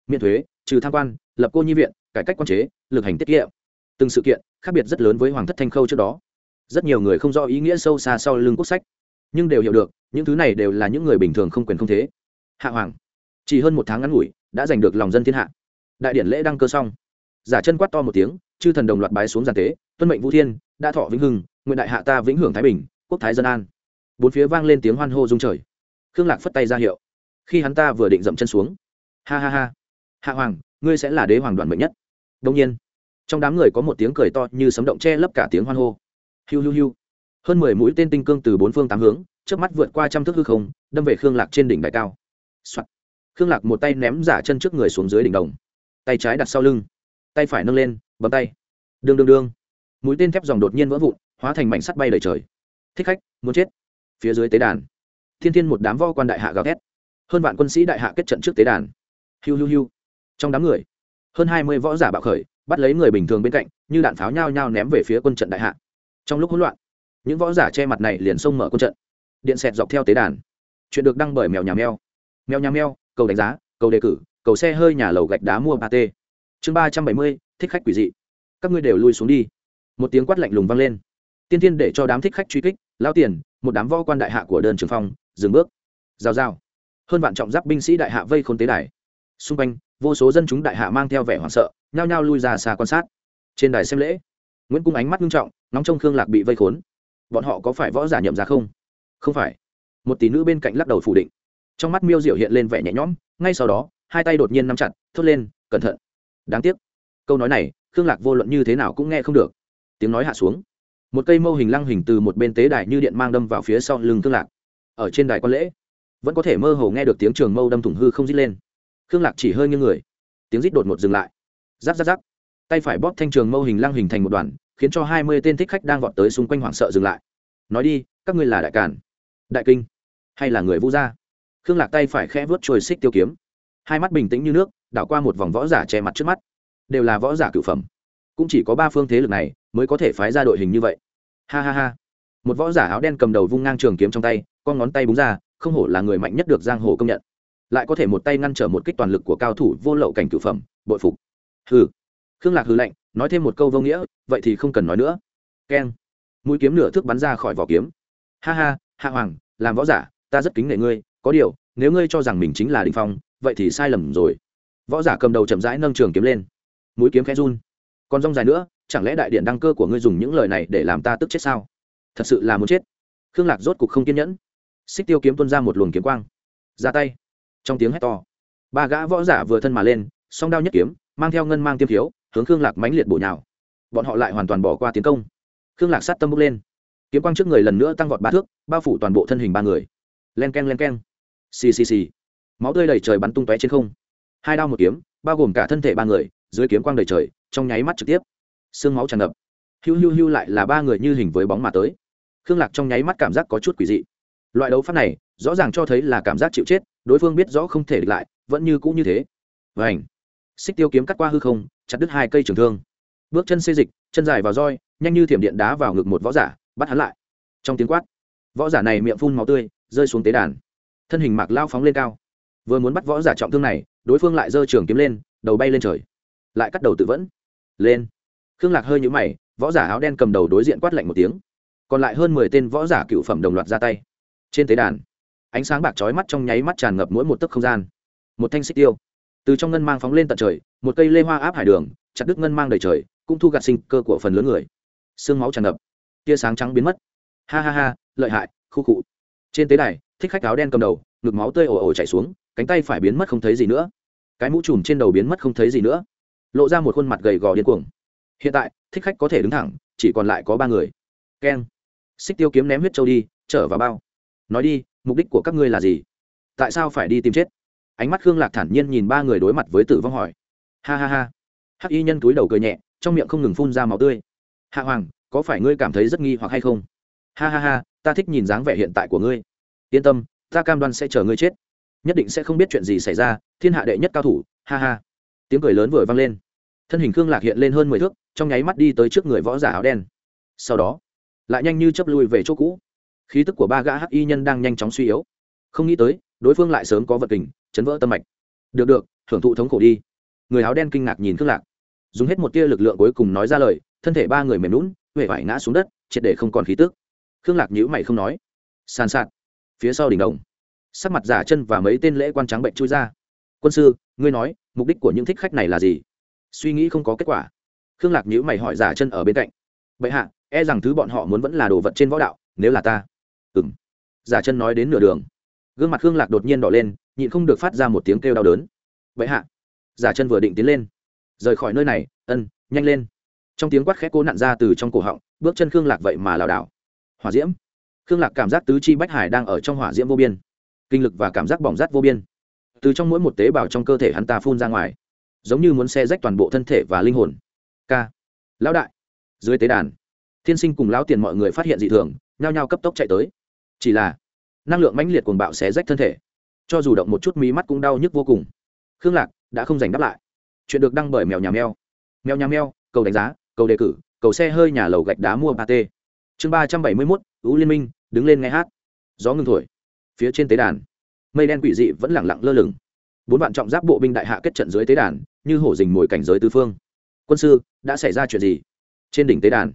miễn thuế, trừ tham quan, lập cô nhi viện, cải cách quan chế, lực hành tiết kiệm. Từng sự kiện khác biệt rất lớn với hoàng thất thanh khâu trước đó. Rất nhiều người không rõ ý nghĩa sâu xa sau lưng quốc sách, nhưng đều hiểu được, những thứ này đều là những người bình thường không quyền không thế. Hạ hoàng, chỉ hơn một tháng ngắn ngủi, đã giành được lòng dân thiên hạ. Đại điển lễ đăng cơ xong. Giả chân quát to một tiếng chư thần đồng loạt bái xuống giàn tế, tuân mệnh vũ thiên, đã thọ vĩnh hưng, nguyện đại hạ ta vĩnh hưởng thái bình, quốc thái dân an. Bốn phía vang lên tiếng hoan hô rung trời. Khương lạc phất tay ra hiệu. Khi hắn ta vừa định dậm chân xuống. Ha ha ha. Hạ hoàng, ngươi sẽ là đế hoàng đoàn mệnh nhất. Đông nhiên, trong đám người có một tiếng cười to như sấm động che lấp cả tiếng hoan hô. Hiu hiu hiu. Hơn mười mũi tên tinh cương từ bốn phương tám hướng trước mắt vượt qua trăm thước hư không, đâm về khương lạc trên đỉnh đại cao、Soạn. khương lạc một tay ném giả chân trước người xuống dưới đỉnh đồng. Tay trái đặt sau lưng, tay phải nâng lên bấm tay. Đương đương đương. Mũi tên thép dòng đột nhiên vỡ vụn, hóa thành mảnh sắt bay đầy trời. Thích khách, muốn chết. Phía dưới tế đàn. Thiên thiên một đám vo quan đại hạ gào thét. Hơn vạn quân sĩ đại hạ kết trận trước tế đàn. Hiu hiu hiu. Trong đám người, hơn hai mươi võ giả bạo khởi, bắt lấy người bình thường bên cạnh, như đạn pháo nhao nhao ném về phía quân trận đại hạ. Trong lúc hỗn loạn, những võ giả che mặt này liền xông mở quân trận. Điện xẹt dọc theo tế đàn. Chuyện được đăng bởi mèo nhà mèo. Mèo nhà mèo, cầu đánh giá, cầu đề cử, cầu xe hơi nhà lầu gạch đá mua ba t chương ba trăm bảy mươi, thích khách quỷ dị. Các ngươi đều lui xuống đi. Một tiếng quát lạnh lùng vang lên. Tiên tiên để cho đám thích khách truy kích, lao tiền, một đám võ quan đại hạ của đơn trường phong, dừng bước. Rào rào. Hơn vạn trọng giáp binh sĩ đại hạ vây khôn tế đài. Xung quanh, vô số dân chúng đại hạ mang theo vẻ hoảng sợ, nhao nhao lui ra xa quan sát. Trên đài xem lễ, nguyễn cung ánh mắt nghiêm trọng, nóng trong khương lạc bị vây khốn. Bọn họ có phải võ giả nhậm ra không? Không phải. Một tỷ nữ bên cạnh lắc đầu phủ định. Trong mắt miêu diệu hiện lên vẻ nhẹ nhõm, ngay sau đó, hai tay đột nhiên nắm chặt, thốt lên, cẩn thận đáng tiếc. Câu nói này, khương lạc vô luận như thế nào cũng nghe không được. Tiếng nói hạ xuống. Một cây mâu hình lăng hình từ một bên tế đài như điện mang đâm vào phía sau lưng khương lạc. Ở trên đài quan lễ, vẫn có thể mơ hồ nghe được tiếng trường mâu đâm thủng hư không rít lên. Khương lạc chỉ hơi nghiêng người. Tiếng rít đột ngột dừng lại. Giáp giáp giáp tay phải bóp thanh trường mâu hình lăng hình thành một đoàn, khiến cho hai mươi tên thích khách đang vọt tới xung quanh hoảng sợ dừng lại. Nói đi, các ngươi là đại càn, đại kinh, hay là người vũ gia? Khương lạc tay phải khẽ vớt trồi xích tiêu kiếm. Hai mắt bình tĩnh như nước đảo qua một vòng võ giả che mặt trước mắt. Đều là võ giả cửu phẩm. Cũng chỉ có ba phương thế lực này mới có thể phái ra đội hình như vậy. Ha ha ha. Một võ giả áo đen cầm đầu vung ngang trường kiếm trong tay, con ngón tay búng ra, không hổ là người mạnh nhất được giang hồ công nhận. Lại có thể một tay ngăn trở một kích toàn lực của cao thủ vô lậu cảnh cửu phẩm, bội phục. Hừ. Khương lạc hừ lạnh, nói thêm một câu vô nghĩa, vậy thì không cần nói nữa. Keng. Mũi kiếm nửa thước bắn ra khỏi vỏ kiếm. Ha ha, hạ hoàng, làm võ giả, ta rất kính nể ngươi, có điều, nếu ngươi cho rằng mình chính là đình phong, vậy thì sai lầm rồi võ giả cầm đầu chậm rãi nâng trường kiếm lên. Mũi kiếm khẽ run. Còn rong dài nữa, chẳng lẽ đại điện đăng cơ của ngươi dùng những lời này để làm ta tức chết sao? Thật sự là muốn chết. Khương lạc rốt cục không kiên nhẫn. Xích tiêu kiếm tuôn ra một luồng kiếm quang. Ra tay. Trong tiếng hét to, ba gã võ giả vừa thân mà lên, song đao nhất kiếm, mang theo ngân mang tiêm thiếu hướng khương lạc mãnh liệt bổ nhào. Bọn họ lại hoàn toàn bỏ qua tiến công. Khương lạc sát tâm bốc lên. Kiếm quang trước người lần nữa tăng vọt ba thước, bao phủ toàn bộ thân hình ba người. Len k e n len k e n xì xì xì. Máu tươi đầy trời bắn tung tóe trên không hai đao một kiếm, bao gồm cả thân thể ba người, dưới kiếm quang đầy trời, trong nháy mắt trực tiếp. Xương máu tràn ngập. Hiu hiu hiu lại là ba người như hình với bóng mà tới. Khương lạc trong nháy mắt cảm giác có chút quỷ dị. Loại đấu pháp này, rõ ràng cho thấy là cảm giác chịu chết, đối phương biết rõ không thể địch lại, vẫn như cũ như thế. Và xích tiêu kiếm cắt qua hư không, chặt đứt hai cây trường thương. Bước chân xê dịch, chân dài vào roi, nhanh như thiểm điện đá vào ngực một võ giả, bắt hắn lại. Trong tiếng quát, võ giả này miệng phun máu tươi, rơi xuống tế đàn. Thân hình mạc lao phóng lên cao vừa muốn bắt võ giả trọng thương này, đối phương lại giơ trường kiếm lên, đầu bay lên trời. Lại cắt đầu tự vẫn. Lên. Khương lạc hơi nhũ mày, võ giả áo đen cầm đầu đối diện quát lạnh một tiếng. Còn lại hơn mười tên võ giả cựu phẩm đồng loạt ra tay. Trên tế đàn, ánh sáng bạc trói mắt trong nháy mắt tràn ngập mỗi một tấc không gian. Một thanh xích tiêu. Từ trong ngân mang phóng lên tận trời, một cây lê hoa áp hải đường, chặt đứt ngân mang đầy trời, cũng thu gạt sinh cơ của phần lớn người. Xương máu tràn ngập. Tia sáng trắng biến mất. Ha ha ha, lợi hại, khu cụ trên tế đài, thích khách áo đen cầm đầu, ngực máu tươi ồ ồ chảy xuống cánh tay phải biến mất không thấy gì nữa. Cái mũ trùm trên đầu biến mất không thấy gì nữa. Lộ ra một khuôn mặt gầy gò điên cuồng. Hiện tại, thích khách có thể đứng thẳng, chỉ còn lại có ba người. Keng. Xích tiêu kiếm ném huyết trâu đi, trở vào bao. Nói đi, mục đích của các ngươi là gì? Tại sao phải đi tìm chết? Ánh mắt khương lạc thản nhiên nhìn ba người đối mặt với tử vong hỏi. Ha ha ha. Hắc y nhân túi đầu cười nhẹ, trong miệng không ngừng phun ra máu tươi. Hạ hoàng, có phải ngươi cảm thấy rất nghi hoặc hay không? Ha ha ha, ta thích nhìn dáng vẻ hiện tại của ngươi. Yên tâm, ta cam đoan sẽ chờ ngươi chết nhất định sẽ không biết chuyện gì xảy ra, thiên hạ đệ nhất cao thủ, ha ha. Tiếng cười lớn vừa vang lên. Thân hình khương lạc hiện lên hơn mười thước, trong nháy mắt đi tới trước người võ giả áo đen. Sau đó, lại nhanh như chấp lui về chỗ cũ. Khí tức của ba gã hắc y nhân đang nhanh chóng suy yếu. Không nghĩ tới, đối phương lại sớm có vật tình, chấn vỡ tâm mạch. Được được, thưởng thụ thống khổ đi. Người áo đen kinh ngạc nhìn khương lạc. Dùng hết một tia lực lượng cuối cùng nói ra lời, thân thể ba người mềm lún huệ vải ngã xuống đất, triệt để không còn khí tức. Khương lạc nhữ mày không nói. Sàn sạt. Phía sau đỉnh đồng sắc mặt giả chân và mấy tên lễ quan trắng bệnh chui ra. Quân sư, ngươi nói, mục đích của những thích khách này là gì? Suy nghĩ không có kết quả. Khương lạc nhữ mày hỏi giả chân ở bên cạnh. Vậy hạ e rằng thứ bọn họ muốn vẫn là đồ vật trên võ đạo, nếu là ta. Ừ m giả chân nói đến nửa đường. Gương mặt khương lạc đột nhiên đỏ lên, nhịn không được phát ra một tiếng kêu đau đớn. Vậy hạ. Giả chân vừa định tiến lên. Rời khỏi nơi này, ân, nhanh lên. Trong tiếng quát khẽ cố nặn ra từ trong cổ họng, bước chân khương lạc vậy mà lảo đảo. Hỏa diễm. Khương lạc cảm giác tứ chi bách hải đang ở trong hỏa diễm vô biên kinh lực và cảm giác bỏng rát vô biên. Từ trong mỗi một tế bào trong cơ thể hắn ta phun ra ngoài, giống như muốn xe rách toàn bộ thân thể và linh hồn. K. Lão đại. Dưới tế đàn, thiên sinh cùng lão tiền mọi người phát hiện dị thường, nhao nhao cấp tốc chạy tới. Chỉ là, năng lượng mãnh liệt cuồng bạo xé rách thân thể. Cho dù động một chút, mí mắt cũng đau nhức vô cùng. Khương lạc đã không giành đáp lại. Chuyện được đăng bởi mèo nhà mèo. Mèo nhà mèo, cầu đánh giá, cầu đề cử, cầu xe hơi nhà lầu gạch đá mua ba t chương ba trăm bảy mươi mốt, ú liên minh, đứng lên nghe hát. Gió ngưng thổi phía trên tế đàn. Mây đen quỷ dị vẫn lẳng lặng lơ lửng. Bốn vạn trọng giáp bộ binh đại hạ kết trận dưới tế đàn, như hổ dình mồi cảnh giới tứ phương. Quân sư, đã xảy ra chuyện gì? Trên đỉnh tế đàn,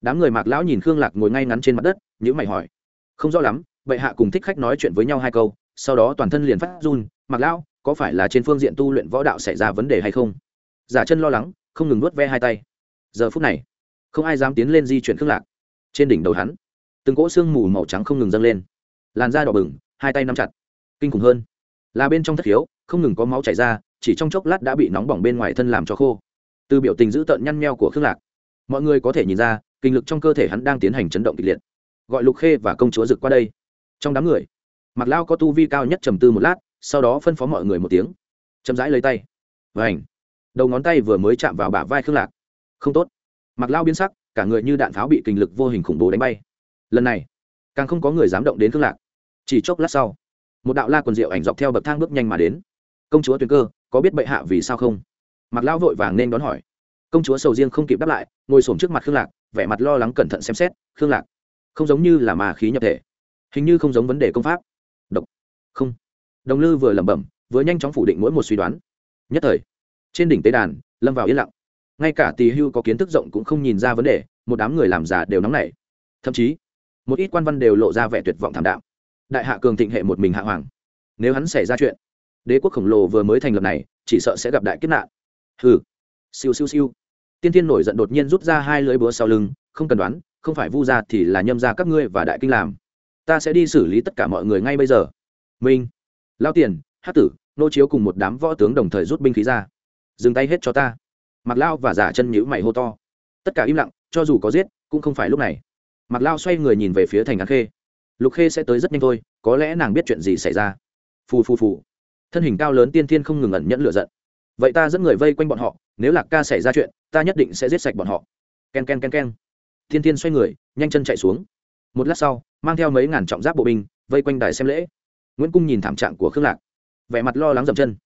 đám người mạc lão nhìn khương lạc ngồi ngay ngắn trên mặt đất nhữ mày hỏi. Không rõ lắm, bệ hạ cùng thích khách nói chuyện với nhau hai câu, sau đó toàn thân liền phát run, mạc lão, có phải là trên phương diện tu luyện võ đạo xảy ra vấn đề hay không? Giả chân lo lắng, không ngừng nuốt ve hai tay. Giờ phút này, không ai dám tiến lên di chuyển khương lạc. Trên đỉnh đầu hắn, từng cỗ xương mù màu trắng không ngừng dâng lên. Làn da đỏ bừng hai tay nắm chặt. Kinh khủng hơn. Là bên trong thất khiếu, không ngừng có máu chảy ra, chỉ trong chốc lát đã bị nóng bỏng bên ngoài thân làm cho khô. Từ biểu tình dữ tợn nhăn nheo của khương lạc, mọi người có thể nhìn ra, kinh lực trong cơ thể hắn đang tiến hành chấn động kịch liệt. Gọi lục khê và công chúa rực qua đây. Trong đám người mặc lao có tu vi cao nhất trầm tư một lát, sau đó phân phó mọi người một tiếng. Chậm rãi lấy tay. Và ảnh đầu ngón tay vừa mới chạm vào bả vai khương lạc. Không tốt. Mặc lao biến sắc, cả người như đạn pháo bị kinh lực vô hình khủng bố đánh bay. Lần này, càng không có người dám động đến khương lạc chỉ chốc lát sau, một đạo la quần diệu ảnh dọc theo bậc thang bước nhanh mà đến. Công chúa tuyền cơ, có biết bệ hạ vì sao không? Mặc lão vội vàng nên đón hỏi. Công chúa sầu riêng không kịp đáp lại, ngồi xổm trước mặt khương lạc, vẻ mặt lo lắng cẩn thận xem xét, khương lạc, không giống như là mà khí nhập thể. Hình như không giống vấn đề công pháp. Độc. Không. Đồng lư vừa lẩm bẩm, vừa nhanh chóng phủ định mỗi một suy đoán. Nhất thời, trên đỉnh tế đàn, lâm vào yên lặng. Ngay cả tỳ hưu có kiến thức rộng cũng không nhìn ra vấn đề, một đám người làm giả đều nóng nảy. Thậm chí, một ít quan văn đều lộ ra vẻ tuyệt vọng thảm đạm đại hạ cường thịnh hệ một mình hạ hoàng. Nếu hắn xảy ra chuyện, đế quốc khổng lồ vừa mới thành lập này, chỉ sợ sẽ gặp đại kiếp nạn. Hừ. Siêu siêu siêu. Tiên tiên nổi giận đột nhiên rút ra hai lưỡi búa sau lưng, không cần đoán, không phải vu gia thì là nhâm ra các ngươi và đại kinh làm. Ta sẽ đi xử lý tất cả mọi người ngay bây giờ. Minh. Lao tiền, hát tử, nô chiếu cùng một đám võ tướng đồng thời rút binh khí ra. Dừng tay hết cho ta. Mặc lao và giả chân nhữ mày hô to. Tất cả im lặng, cho dù có giết, cũng không phải lúc này. Mặc lao xoay người nhìn về phía thành án khê lục khê sẽ tới rất nhanh thôi, có lẽ nàng biết chuyện gì xảy ra. Phù phù phù. Thân hình cao lớn tiên thiên không ngừng ẩn nhẫn lựa giận. Vậy ta dẫn người vây quanh bọn họ, nếu lạc ca xảy ra chuyện, ta nhất định sẽ giết sạch bọn họ. K e n k e n k e n k e n thiên thiên xoay người, nhanh chân chạy xuống. Một lát sau, mang theo mấy ngàn trọng giáp bộ binh, vây quanh đài xem lễ. Nguyễn cung nhìn thảm trạng của khương lạc. Vẻ mặt lo lắng dầm chân.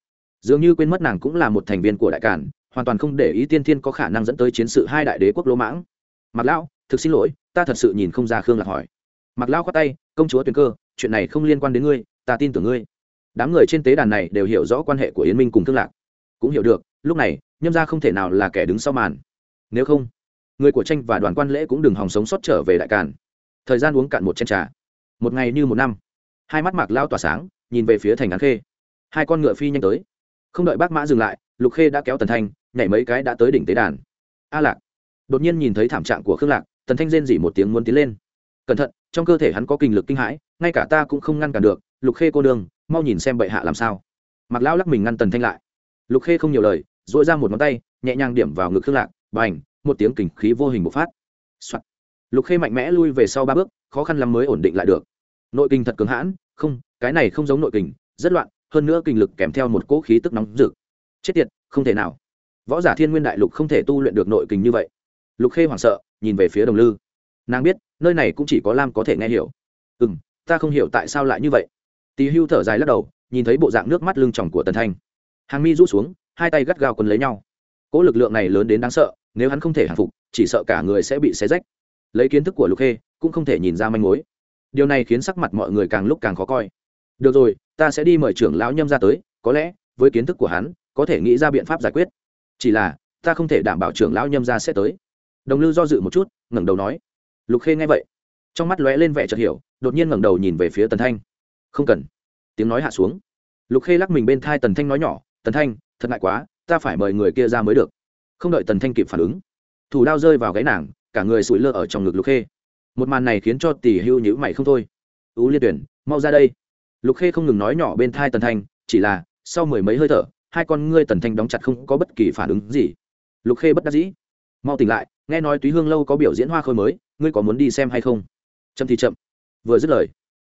Dường như quên mất nàng cũng là một thành viên của đại cản hoàn toàn không để ý tiên thiên có khả năng dẫn tới chiến sự hai đại đế quốc lỗ mãng. Mặt lão, thực xin lỗi, ta thật sự nhìn không ra khương lạc hỏi mặc lao khoát tay, công chúa tuyền cơ, chuyện này không liên quan đến ngươi, ta tin tưởng ngươi. Đám người trên tế đàn này đều hiểu rõ quan hệ của yến minh cùng thương lạc. Cũng hiểu được, lúc này, nhâm ra không thể nào là kẻ đứng sau màn. Nếu không, người của tranh và đoàn quan lễ cũng đừng hòng sống sót trở về đại càn. Thời gian uống cạn một chén trà. Một ngày như một năm. Hai mắt mạc lao tỏa sáng, nhìn về phía thành án khê. Hai con ngựa phi nhanh tới. Không đợi bác mã dừng lại, lục khê đã kéo tần thanh, nhảy mấy cái đã tới đỉnh tế đàn. A lạc đột nhiên nhìn thấy thảm trạng của khương lạc, tần thanh rên dỉ một tiếng muốn tiến lên. Cẩn thận trong cơ thể hắn có kinh lực kinh hãi, ngay cả ta cũng không ngăn cản được, lục khê cô đường mau nhìn xem bệ hạ làm sao. Mặc lão lắc mình ngăn tần thanh lại. Lục khê không nhiều lời dội ra một ngón tay, nhẹ nhàng điểm vào ngực khương lạc b à n h một tiếng kình khí vô hình bộc phát、Soạn. lục khê mạnh mẽ lui về sau ba bước, khó khăn lắm mới ổn định lại được. Nội kinh thật cứng hãn, không, cái này không giống nội kinh, rất loạn, hơn nữa kinh lực kèm theo một cỗ khí tức nóng rực. Chết tiệt, không thể nào. Võ giả thiên nguyên đại lục không thể tu luyện được nội kinh như vậy. Lục khê hoảng sợ, nhìn về phía đồng lư nàng biết, nơi này cũng chỉ có lam có thể nghe hiểu. Ừ m ta không hiểu tại sao lại như vậy. Tì hưu thở dài lắc đầu, nhìn thấy bộ dạng nước mắt lưng tròng của tần thanh. Hàng mi rút xuống, hai tay gắt gao quấn lấy nhau. Cỗ lực lượng này lớn đến đáng sợ, nếu hắn không thể hàng phục, chỉ sợ cả người sẽ bị xé rách. Lấy kiến thức của lục khê, cũng không thể nhìn ra manh mối. Điều này khiến sắc mặt mọi người càng lúc càng khó coi. Được rồi, ta sẽ đi mời trưởng lão nhâm ra tới, có lẽ, với kiến thức của hắn, có thể nghĩ ra biện pháp giải quyết. Chỉ là, ta không thể đảm bảo trưởng lão nhâm ra sẽ tới. Đồng lư do dự một chút, ngẩng đầu nói lục khê nghe vậy, trong mắt lóe lên vẻ chợt hiểu, đột nhiên ngẩng đầu nhìn về phía tần thanh. Không cần. Tiếng nói hạ xuống. Lục khê lắc mình bên thai tần thanh nói nhỏ, tần thanh, thật ngại quá, ta phải mời người kia ra mới được. Không đợi tần thanh kịp phản ứng, thủ đao rơi vào gáy nàng, cả người sụi lơ ở trong ngực lục khê. Một màn này khiến cho tỷ hưu nhữ mày không thôi. Ú liên tuyển, mau ra đây. Lục khê không ngừng nói nhỏ bên thai tần thanh, chỉ là sau mười mấy hơi thở, hai con ngươi tần thanh đóng chặt không có bất kỳ phản ứng gì. Lục khê bất đắc dĩ, mau tỉnh lại, nghe nói túy hương lâu có biểu diễn hoa khôi mới ngươi có muốn đi xem hay không? Chậm thì chậm. Vừa dứt lời,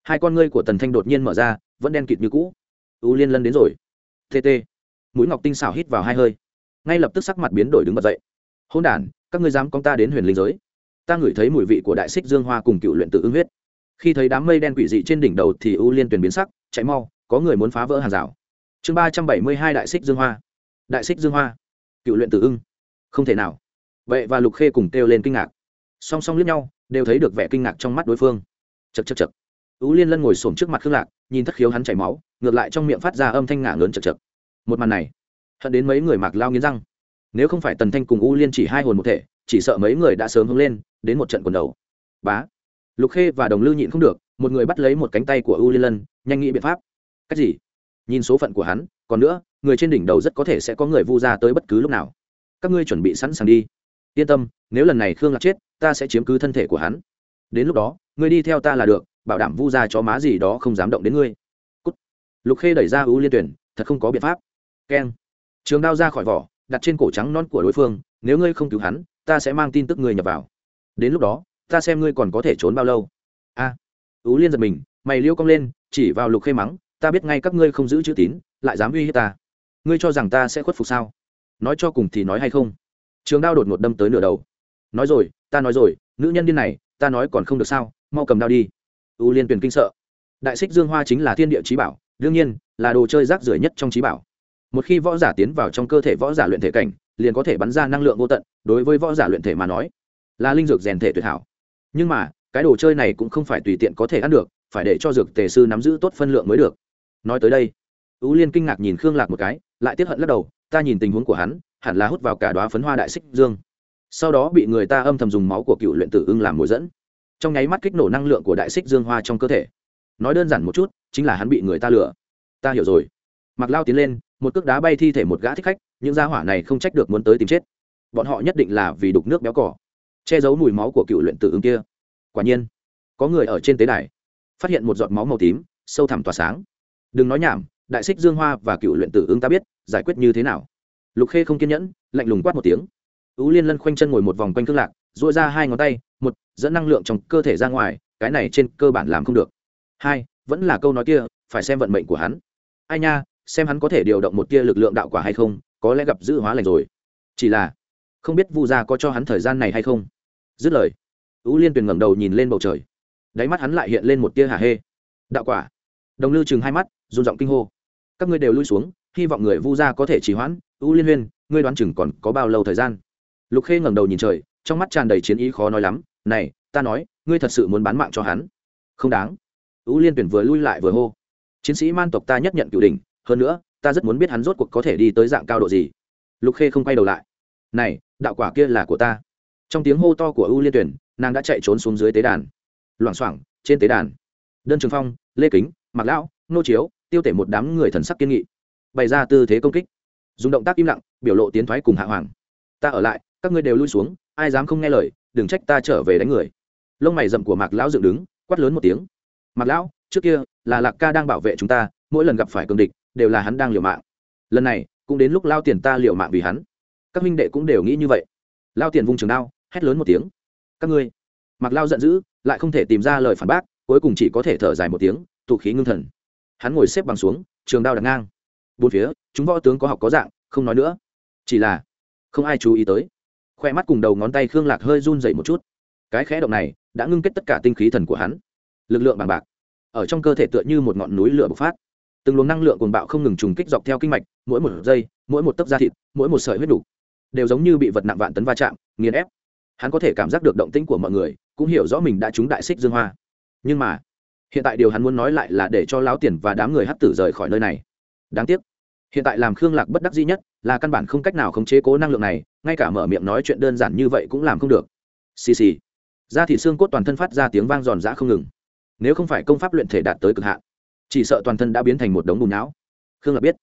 hai con ngươi của tần thanh đột nhiên mở ra, vẫn đen kịt như cũ. U liên lân đến rồi. Tt mũi ngọc tinh xảo hít vào hai hơi. Ngay lập tức sắc mặt biến đổi đứng bật dậy. Hôn đản, các ngươi dám con ta đến huyền linh giới? Ta ngửi thấy mùi vị của đại xích dương hoa cùng cựu luyện tự ưng huyết. Khi thấy đám mây đen quỷ dị trên đỉnh đầu thì u liên tuyển biến sắc, chạy mau, có người muốn phá vỡ hàng rào. Chương ba trăm bảy mươi hai đại xích dương hoa. Đại xích dương hoa. Cựu luyện tự ưng. Không thể nào. Vậy và lục khê cùng kêu lên kinh ngạc song song lướt nhau, đều thấy được vẻ kinh ngạc trong mắt đối phương. Chật chật chật tú liên lân ngồi s trước mặt khương lạc, nhìn thất khiếu hắn chảy máu, ngược lại trong miệng phát ra âm thanh ngả lớn chật chật một màn này, hận đến mấy người mặc lao nghiến răng. Nếu không phải tần thanh cùng u liên chỉ hai hồn một thể, chỉ sợ mấy người đã sớm hướng lên, đến một trận quần đầu. Bá. Lục khê và đồng Lư nhịn không được, một người bắt lấy một cánh tay của u liên lân, nhanh nghĩ biện pháp. Cách gì? Nhìn số phận của hắn, còn nữa, người trên đỉnh đầu rất có thể sẽ có người vu ra tới bất cứ lúc nào. Các ngươi chuẩn bị sẵn sàng đi yên tâm nếu lần này khương lạc chết ta sẽ chiếm cứ thân thể của hắn. Đến lúc đó ngươi đi theo ta là được bảo đảm vu ra chó má gì đó không dám động đến ngươi. Cút. lục khê đẩy ra ưu liên tuyển thật không có biện pháp. Keng. Trường đao ra khỏi vỏ đặt trên cổ trắng non của đối phương nếu ngươi không cứu hắn ta sẽ mang tin tức ngươi nhập vào. Đến lúc đó ta xem ngươi còn có thể trốn bao lâu. A. À, ưu liên giật mình mày liêu cong lên chỉ vào lục khê mắng ta biết ngay các ngươi không giữ chữ tín lại dám uy hiếp ta. Ngươi cho rằng ta sẽ khuất phục sao? Nói cho cùng thì nói hay không? Trường đao đột ngột đâm tới nửa đầu. Nói rồi, ta nói rồi, nữ nhân điên này, ta nói còn không được sao, mau cầm đao đi. U liên tuyển kinh sợ. Đại xích dương hoa chính là thiên địa trí bảo, đương nhiên, là đồ chơi rác rưởi nhất trong trí bảo. Một khi võ giả tiến vào trong cơ thể võ giả luyện thể cảnh, liền có thể bắn ra năng lượng vô tận, đối với võ giả luyện thể mà nói, là linh dược rèn thể tuyệt hảo. Nhưng mà, cái đồ chơi này cũng không phải tùy tiện có thể ăn được, phải để cho dược tề sư nắm giữ tốt phân lượng mới được. Nói tới đây ú liên kinh ngạc nhìn khương lạc một cái, lại tiếp hận lắc đầu, ta nhìn tình huống của hắn hẳn là hút vào cả đoá phấn hoa đại xích dương. Sau đó bị người ta âm thầm dùng máu của cựu luyện tử ưng làm mồi dẫn. Trong nháy mắt kích nổ năng lượng của đại xích dương hoa trong cơ thể. Nói đơn giản một chút, chính là hắn bị người ta lừa. Ta hiểu rồi. Mặc lao tiến lên, một cước đá bay thi thể một gã thích khách, những gia hỏa này không trách được muốn tới tìm chết. Bọn họ nhất định là vì đục nước béo cỏ, che giấu mùi máu của cựu luyện tử ưng kia. Quả nhiên, có người ở trên tế đài, phát hiện một giọt máu màu tím, sâu thẳm tỏa sáng. Đừng nói nhảm, đại xích dương hoa và cựu luyện tử ưng ta biết, giải quyết như thế nào? Lục khê không kiên nhẫn, lạnh lùng quát một tiếng. Tú liên lân khoanh chân ngồi một vòng quanh thương lạc dội ra hai ngón tay, một, dẫn năng lượng trong cơ thể ra ngoài, cái này trên cơ bản làm không được. Hai, vẫn là câu nói kia, phải xem vận mệnh của hắn. Ai nha, xem hắn có thể điều động một tia lực lượng đạo quả hay không, có lẽ gặp dữ hóa lành rồi. Chỉ là, không biết vu gia có cho hắn thời gian này hay không. Dứt lời, tú liên tuyền ngẩng đầu nhìn lên bầu trời. Đáy mắt hắn lại hiện lên một tia hà hê. Đạo quả. Đồng Lưu chừng hai mắt, run giọng kinh hô. Các ngươi đều lui xuống hy vọng người vu gia có thể trì hoãn. U liên huyên, ngươi đoán chừng còn có bao lâu thời gian? Lục khê ngẩng đầu nhìn trời, trong mắt tràn đầy chiến ý khó nói lắm. Này, ta nói, ngươi thật sự muốn bán mạng cho hắn? Không đáng. U liên tuyển vừa lui lại vừa hô. Chiến sĩ man tộc ta nhất nhận cựu đỉnh, hơn nữa, ta rất muốn biết hắn rốt cuộc có thể đi tới dạng cao độ gì. Lục khê không quay đầu lại. Này, đạo quả kia là của ta. Trong tiếng hô to của U liên tuyển, nàng đã chạy trốn xuống dưới tế đàn. Loảng xoảng, trên tế đàn. Đơn trường phong, lê kính mặc lão, nô chiếu, tiêu tể một đám người thần sắc kiên nghị bày ra tư thế công kích. Dùng động tác im lặng, biểu lộ tiến thoái cùng hạ hoàng. Ta ở lại, các ngươi đều lui xuống, ai dám không nghe lời, đừng trách ta trở về đánh người. Lông mày rậm của mạc lão dựng đứng, quát lớn một tiếng. Mạc lão, trước kia, là lạc ca đang bảo vệ chúng ta, mỗi lần gặp phải cường địch, đều là hắn đang liều mạng. Lần này, cũng đến lúc lao tiền ta liều mạng vì hắn. Các huynh đệ cũng đều nghĩ như vậy. Lao tiền vung trường đao, hét lớn một tiếng. Các ngươi. Mặc lao giận dữ, lại không thể tìm ra lời phản bác, cuối cùng chỉ có thể thở dài một tiếng, tụ khí ngưng thần. Hắn ngồi xếp bằng xuống, trường đao đặt ngang bốn phía, chúng võ tướng có học có dạng, không nói nữa. Chỉ là, không ai chú ý tới. Khoe mắt cùng đầu ngón tay khương lạc hơi run dậy một chút. Cái khẽ động này đã ngưng kết tất cả tinh khí thần của hắn. Lực lượng bằng bạc. Ở trong cơ thể tựa như một ngọn núi lửa bộc phát. Từng luồng năng lượng cuồng bạo không ngừng trùng kích dọc theo kinh mạch, mỗi một giây, mỗi một tấc da thịt, mỗi một sợi huyết đủ. Đều giống như bị vật nặng vạn tấn va chạm, nghiền ép. Hắn có thể cảm giác được động tĩnh của mọi người, cũng hiểu rõ mình đã trúng đại xích dương hoa. Nhưng mà, hiện tại điều hắn muốn nói lại là để cho lão tiền và đám người hắt tử rời khỏi nơi này đáng tiếc. Hiện tại làm khương lạc bất đắc duy nhất là căn bản không cách nào khống chế cố năng lượng này, ngay cả mở miệng nói chuyện đơn giản như vậy cũng làm không được. Xì xì. Da thịt xương cốt toàn thân phát ra tiếng vang giòn giã không ngừng. Nếu không phải công pháp luyện thể đạt tới cực hạn, chỉ sợ toàn thân đã biến thành một đống bùn não khương lạc biết,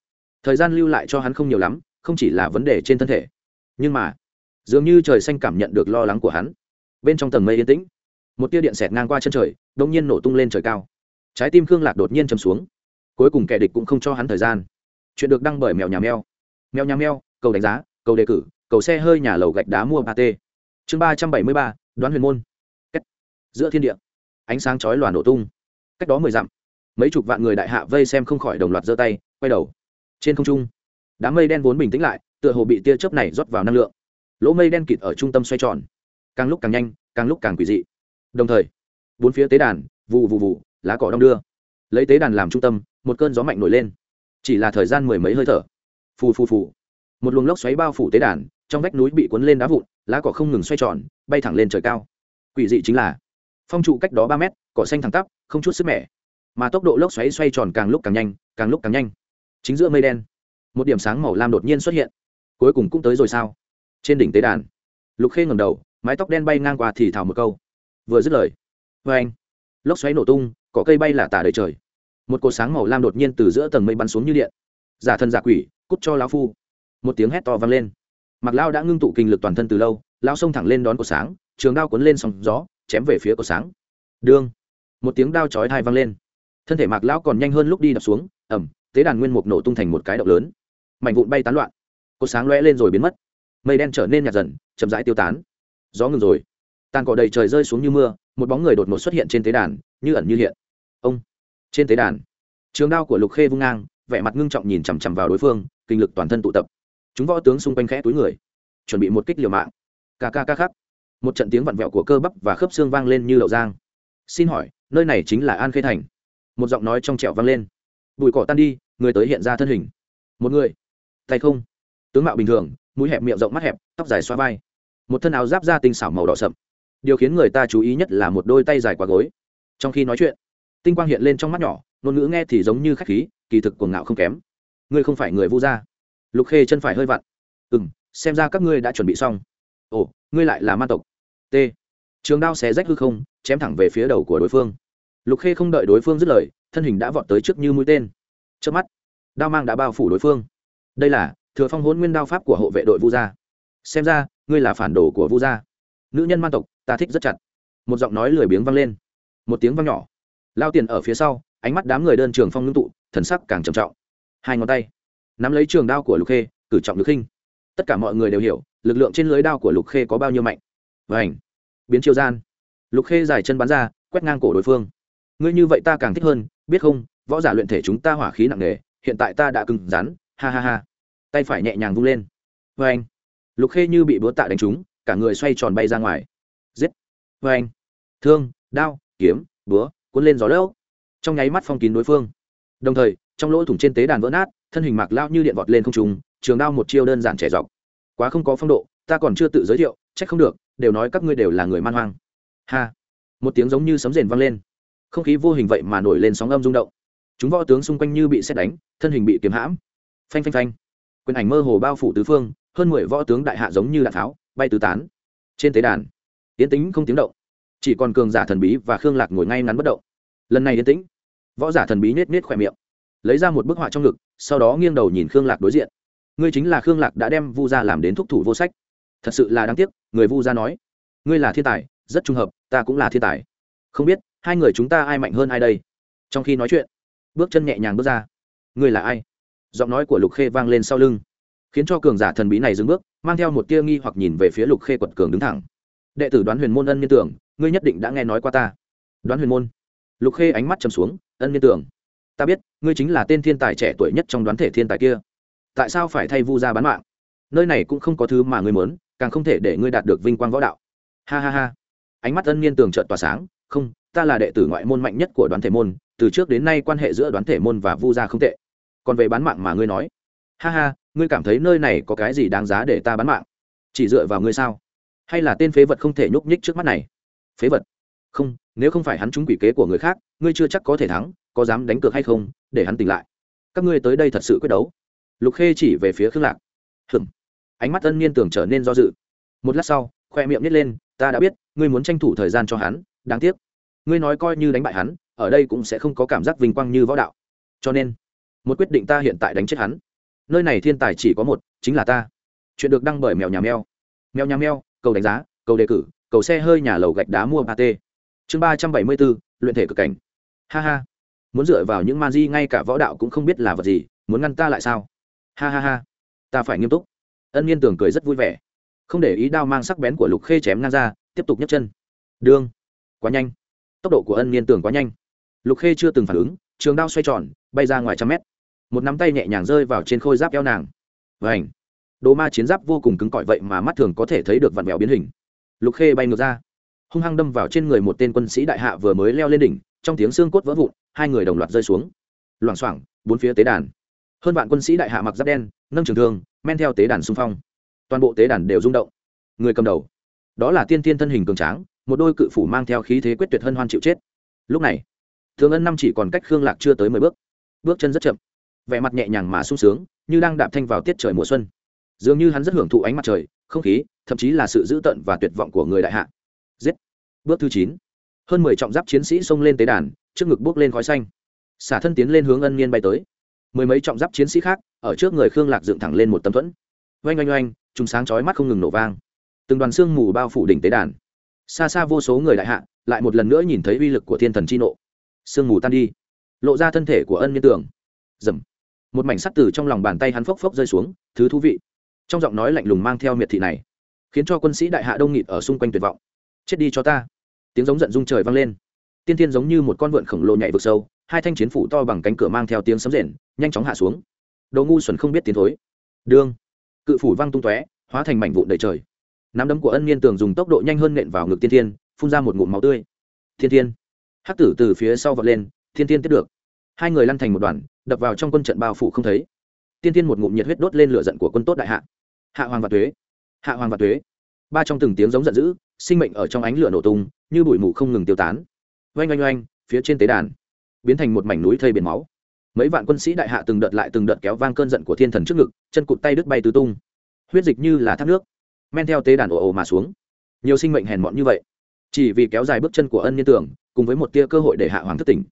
thời gian lưu lại cho hắn không nhiều lắm, không chỉ là vấn đề trên thân thể. Nhưng mà, dường như trời xanh cảm nhận được lo lắng của hắn. Bên trong tầng mây yên tĩnh, một tia điện xẹt ngang qua chân trời đông nhiên nổ tung lên trời cao. Trái tim khương lạc đột nhiên chầm xuống cuối cùng kẻ địch cũng không cho hắn thời gian. Chuyện được đăng bởi mèo nhà mèo. Mèo nhà mèo, cầu đánh giá, cầu đề cử, cầu xe hơi nhà lầu gạch đá mua ba t chương ba trăm bảy mươi ba, đoán huyền môn. Cách. giữa thiên địa, ánh sáng chói lòa nổ tung. Cách đó mười dặm, mấy chục vạn người đại hạ vây xem không khỏi đồng loạt giơ tay, quay đầu. Trên không trung, đám mây đen vốn bình tĩnh lại, tựa hồ bị tia chớp này rót vào năng lượng. Lỗ mây đen kịt ở trung tâm xoay tròn, càng lúc càng nhanh, càng lúc càng quỷ dị. Đồng thời, bốn phía tế đàn vụ vụ vụ lá cỏ đong đưa. Lấy tế đàn làm trung tâm một cơn gió mạnh nổi lên. Chỉ là thời gian mười mấy hơi thở. Phù phù phù. Một luồng lốc xoáy bao phủ tế đàn, trong vách núi bị cuốn lên đá vụn, lá cỏ không ngừng xoay tròn, bay thẳng lên trời cao. Quỷ dị chính là, phong trụ cách đó ba mét, cỏ xanh thẳng tắp, không chút sức mẻ. Mà tốc độ lốc xoáy xoay tròn càng lúc càng nhanh, càng lúc càng nhanh. Chính giữa mây đen, một điểm sáng màu lam đột nhiên xuất hiện. Cuối cùng cũng tới rồi sao? Trên đỉnh tế đàn, lục khê ngầm đầu, mái tóc đen bay ngang qua thì thào một câu. Vừa dứt lời vê anh lốc xoáy nổ tung, cỏ cây bay là tả đầy trời một cột sáng màu lam đột nhiên từ giữa tầng mây bắn xuống như điện. Giả thân giả quỷ, cút cho lão phu. Một tiếng hét to vang lên. Mặc lao đã ngưng tụ kinh lực toàn thân từ lâu lao xông thẳng lên đón cột sáng, trường đao cuốn lên sóng gió, chém về phía cột sáng. Đương, một tiếng đao chói thai vang lên. Thân thể mạc lão còn nhanh hơn lúc đi đập xuống ẩm tế đàn nguyên mục nổ tung thành một cái động lớn. Mảnh vụn bay tán loạn. Cột sáng lóe lên rồi biến mất. Mây đen trở nên nhạt dần, chậm rãi tiêu tán. Gió ngừng rồi. Tàn cỏ đầy trời rơi xuống như mưa, một bóng người đột ngột xuất hiện trên tế đàn, như ẩn như hiện. Ông trên tế đàn, trường đao của lục khê vung ngang, vẻ mặt ngưng trọng nhìn chằm chằm vào đối phương, kinh lực toàn thân tụ tập. Chúng võ tướng xung quanh khẽ túi người, chuẩn bị một kích liều mạng. Ca ca ca khắc. Một trận tiếng vặn vẹo của cơ bắp và khớp xương vang lên như lậu giang. Xin hỏi, nơi này chính là an khê thành? Một giọng nói trong trẻo vang lên. Bụi cỏ tan đi, người tới hiện ra thân hình. Một người. Tay không. Tướng mạo bình thường, mũi hẹp miệng rộng mắt hẹp, tóc dài xoa vai. Một thân áo giáp da tinh xảo màu đỏ sậm. Điều khiến người ta chú ý nhất là một đôi tay dài quá gối. Trong khi nói chuyện tinh quang hiện lên trong mắt nhỏ, ngôn ngữ nghe thì giống như khách khí, kỳ thực cuồng ngạo không kém. Ngươi không phải người vu gia. Lục khê chân phải hơi vặn. Ừ m xem ra các ngươi đã chuẩn bị xong. Ồ, ngươi lại là ma tộc. T. Trường đao xé rách hư không, chém thẳng về phía đầu của đối phương. Lục khê không đợi đối phương dứt lời, thân hình đã vọt tới trước như mũi tên. Trước mắt, đao mang đã bao phủ đối phương. Đây là thừa phong hôn nguyên đao pháp của hộ vệ đội vu gia. Xem ra, ngươi là phản đồ của vu gia. Nữ nhân man tộc, ta thích rất chặt. Một giọng nói lười biếng vang lên. Một tiếng vang nhỏ lao tiền ở phía sau, ánh mắt đám người đơn trường phong ngưng tụ, thần sắc càng trầm trọng. Hai ngón tay, nắm lấy trường đao của lục khê, cử trọng lực khinh. Tất cả mọi người đều hiểu, lực lượng trên lưới đao của lục khê có bao nhiêu mạnh. Và ảnh biến chiêu gian. Lục khê dài chân bắn ra, quét ngang cổ đối phương. Ngươi như vậy ta càng thích hơn, biết không, võ giả luyện thể chúng ta hỏa khí nặng nề, hiện tại ta đã cứng rắn, ha ha ha. Tay phải nhẹ nhàng vung lên. Vê anh lục khê như bị búa tạ đánh trúng, cả người xoay tròn bay ra ngoài. Giết. Vê anh thương, đao, kiếm, búa cuốn lên gió lốc. Trong nháy mắt phong kín đối phương. Đồng thời, trong lỗ thủng trên tế đàn vỡ nát, thân hình mạc lao như điện vọt lên không trùng trường đao một chiêu đơn giản trẻ dọc. Quá không có phong độ, ta còn chưa tự giới thiệu trách không được, đều nói các ngươi đều là người man hoang. Ha! Một tiếng giống như sấm rền vang lên. Không khí vô hình vậy mà nổi lên sóng âm rung động. Chúng võ tướng xung quanh như bị xét đánh, thân hình bị kiếm hãm. Phanh phanh phanh. Quyền ảnh mơ hồ bao phủ tứ phương, hơn mười võ tướng đại hạ giống như đạn tháo, bay tứ tán. Trên tế đàn tiến tĩnh không tiếng động. Chỉ còn cường giả thần bí và khương lạc ngồi ngay ngắn bất động lần này yên tĩnh. Võ giả thần bí nết nết khỏe miệng, lấy ra một bức họa trong ngực, sau đó nghiêng đầu nhìn khương lạc đối diện. Ngươi chính là khương lạc đã đem vu gia làm đến thúc thủ vô sách. Thật sự là đáng tiếc, người vu gia nói. Ngươi là thiên tài, rất trung hợp, ta cũng là thiên tài. Không biết, hai người chúng ta ai mạnh hơn ai đây? Trong khi nói chuyện, bước chân nhẹ nhàng bước ra. Ngươi là ai? Giọng nói của lục khê vang lên sau lưng, khiến cho cường giả thần bí này dừng bước, mang theo một tia nghi hoặc nhìn về phía lục khê quật cường đứng thẳng. Đệ tử đoán huyền môn ân nhân tưởng, ngươi nhất định đã nghe nói qua ta. Đoán huyền môn lục khê ánh mắt chầm xuống, ân nhân tưởng, ta biết, ngươi chính là tên thiên tài trẻ tuổi nhất trong đoán thể thiên tài kia. Tại sao phải thay vu Gia bán mạng? Nơi này cũng không có thứ mà ngươi muốn, càng không thể để ngươi đạt được vinh quang võ đạo. Ha ha ha. Ánh mắt ân niên tường trợn tỏa sáng, không, ta là đệ tử ngoại môn mạnh nhất của đoán thể môn, từ trước đến nay quan hệ giữa đoán thể môn và vu gia không tệ. Còn về bán mạng mà ngươi nói. Ha ha, ngươi cảm thấy nơi này có cái gì đáng giá để ta bán mạng? Chỉ dựa vào ngươi sao? Hay là tên phế vật không thể nhúc nhích trước mắt này? Phế vật? Không nếu không phải hắn trúng quỷ kế của người khác, ngươi chưa chắc có thể thắng, có dám đánh cược hay không, để hắn tỉnh lại. Các ngươi tới đây thật sự quyết đấu. Lục khê chỉ về phía khương lạc. Hừm. Ánh mắt ân niên tưởng trở nên do dự. Một lát sau, khoe miệng nít lên, ta đã biết, ngươi muốn tranh thủ thời gian cho hắn, đáng tiếc. Ngươi nói coi như đánh bại hắn, ở đây cũng sẽ không có cảm giác vinh quang như võ đạo. Cho nên, một quyết định ta hiện tại đánh chết hắn. Nơi này thiên tài chỉ có một, chính là ta. Chuyện được đăng bởi mèo nhà mèo. Mèo nhà mèo, cầu đánh giá, cầu đề cử, cầu xe hơi nhà lầu gạch đá mua ba t chương ba trăm bảy mươi bốn, luyện thể cực cảnh. Ha ha. Muốn dựa vào những man di ngay cả võ đạo cũng không biết là vật gì, muốn ngăn ta lại sao? Ha ha ha. Ta phải nghiêm túc. Ân nhiên tưởng cười rất vui vẻ. Không để ý đao mang sắc bén của lục khê chém ngang ra, tiếp tục nhấc chân. Đương quá nhanh. Tốc độ của ân nhiên tưởng quá nhanh. Lục khê chưa từng phản ứng, trường đao xoay tròn, bay ra ngoài trăm mét. Một nắm tay nhẹ nhàng rơi vào trên khôi giáp eo nàng. Và ảnh đồ ma chiến giáp vô cùng cứng cỏi vậy mà mắt thường có thể thấy được vặn vẹo biến hình. Lục khê bay ngược ra hung hăng đâm vào trên người một tên quân sĩ đại hạ vừa mới leo lên đỉnh, trong tiếng xương cốt vỡ vụn, hai người đồng loạt rơi xuống. Loảng xoảng, bốn phía tế đàn. Hơn vạn quân sĩ đại hạ mặc giáp đen, nâng trường thương, men theo tế đàn xung phong. Toàn bộ tế đàn đều rung động. Người cầm đầu, đó là tiên tiên thân hình cường tráng, một đôi cự phủ mang theo khí thế quyết tuyệt hân hoan chịu chết. Lúc này thường ân năm chỉ còn cách khương lạc chưa tới mười bước. Bước chân rất chậm, vẻ mặt nhẹ nhàng mà sung sướng, như đang đạp thanh vào tiết trời mùa xuân. Dường như hắn rất hưởng thụ ánh mặt trời, không khí, thậm chí là sự dữ tợn và tuyệt vọng của người đại hạ giết. Bước thứ chín. Hơn mười trọng giáp chiến sĩ xông lên tế đàn, trước ngực bước lên khói xanh. Xả thân tiến lên hướng ân niên bay tới. Mười mấy trọng giáp chiến sĩ khác, ở trước người khương lạc dựng thẳng lên một tấm thuẫn. Oanh oanh oanh chúng sáng chói mắt không ngừng nổ vang. Từng đoàn xương mù bao phủ đỉnh tế đàn. Xa xa vô số người đại hạ, lại một lần nữa nhìn thấy uy lực của thiên thần chi nộ. Sương mù tan đi. Lộ ra thân thể của ân nhân tưởng dầm một mảnh sắt từ trong lòng bàn tay hắn phốc phốc rơi xuống, thứ thú vị. Trong giọng nói lạnh lùng mang theo miệt thị này, khiến cho quân sĩ đại hạ đông nghịt ở xung quanh tuyệt vọng chết đi cho ta. Tiếng giống giận rung trời vang lên. Tiên tiên giống như một con vượn khổng lồ nhảy vực sâu, hai thanh chiến phủ to bằng cánh cửa mang theo tiếng sấm rền, nhanh chóng hạ xuống. Đồ ngu xuẩn không biết tiến thối. Đương cự phủ văng tung tóe, hóa thành mảnh vụn đầy trời. Nắm đấm của ân niên tường dùng tốc độ nhanh hơn nện vào ngực tiên thiên, phun ra một ngụm máu tươi. Thiên thiên. Hắc tử từ phía sau vọt lên thiên thiên tiếp được. Hai người lăn thành một đoàn, đập vào trong quân trận bao phủ không thấy. Tiên tiên một ngụm nhiệt huyết đốt lên lửa giận của quân tốt đại hạ. Hạ hoàng và thuế hạ hoàng và thuế ba trong từng tiếng giống giận dữ sinh mệnh ở trong ánh lửa nổ tung, như bụi mù không ngừng tiêu tán. Oanh oanh oanh, phía trên tế đàn, biến thành một mảnh núi thây biển máu. Mấy vạn quân sĩ đại hạ từng đợt lại từng đợt kéo vang cơn giận của thiên thần trước ngực, chân cụt tay đứt bay tứ tung. Huyết dịch như là thác nước, men theo tế đàn ồ ồ mà xuống. Nhiều sinh mệnh hèn mọn như vậy. Chỉ vì kéo dài bước chân của ân nhân tưởng, cùng với một tia cơ hội để hạ hoàng thất tỉnh.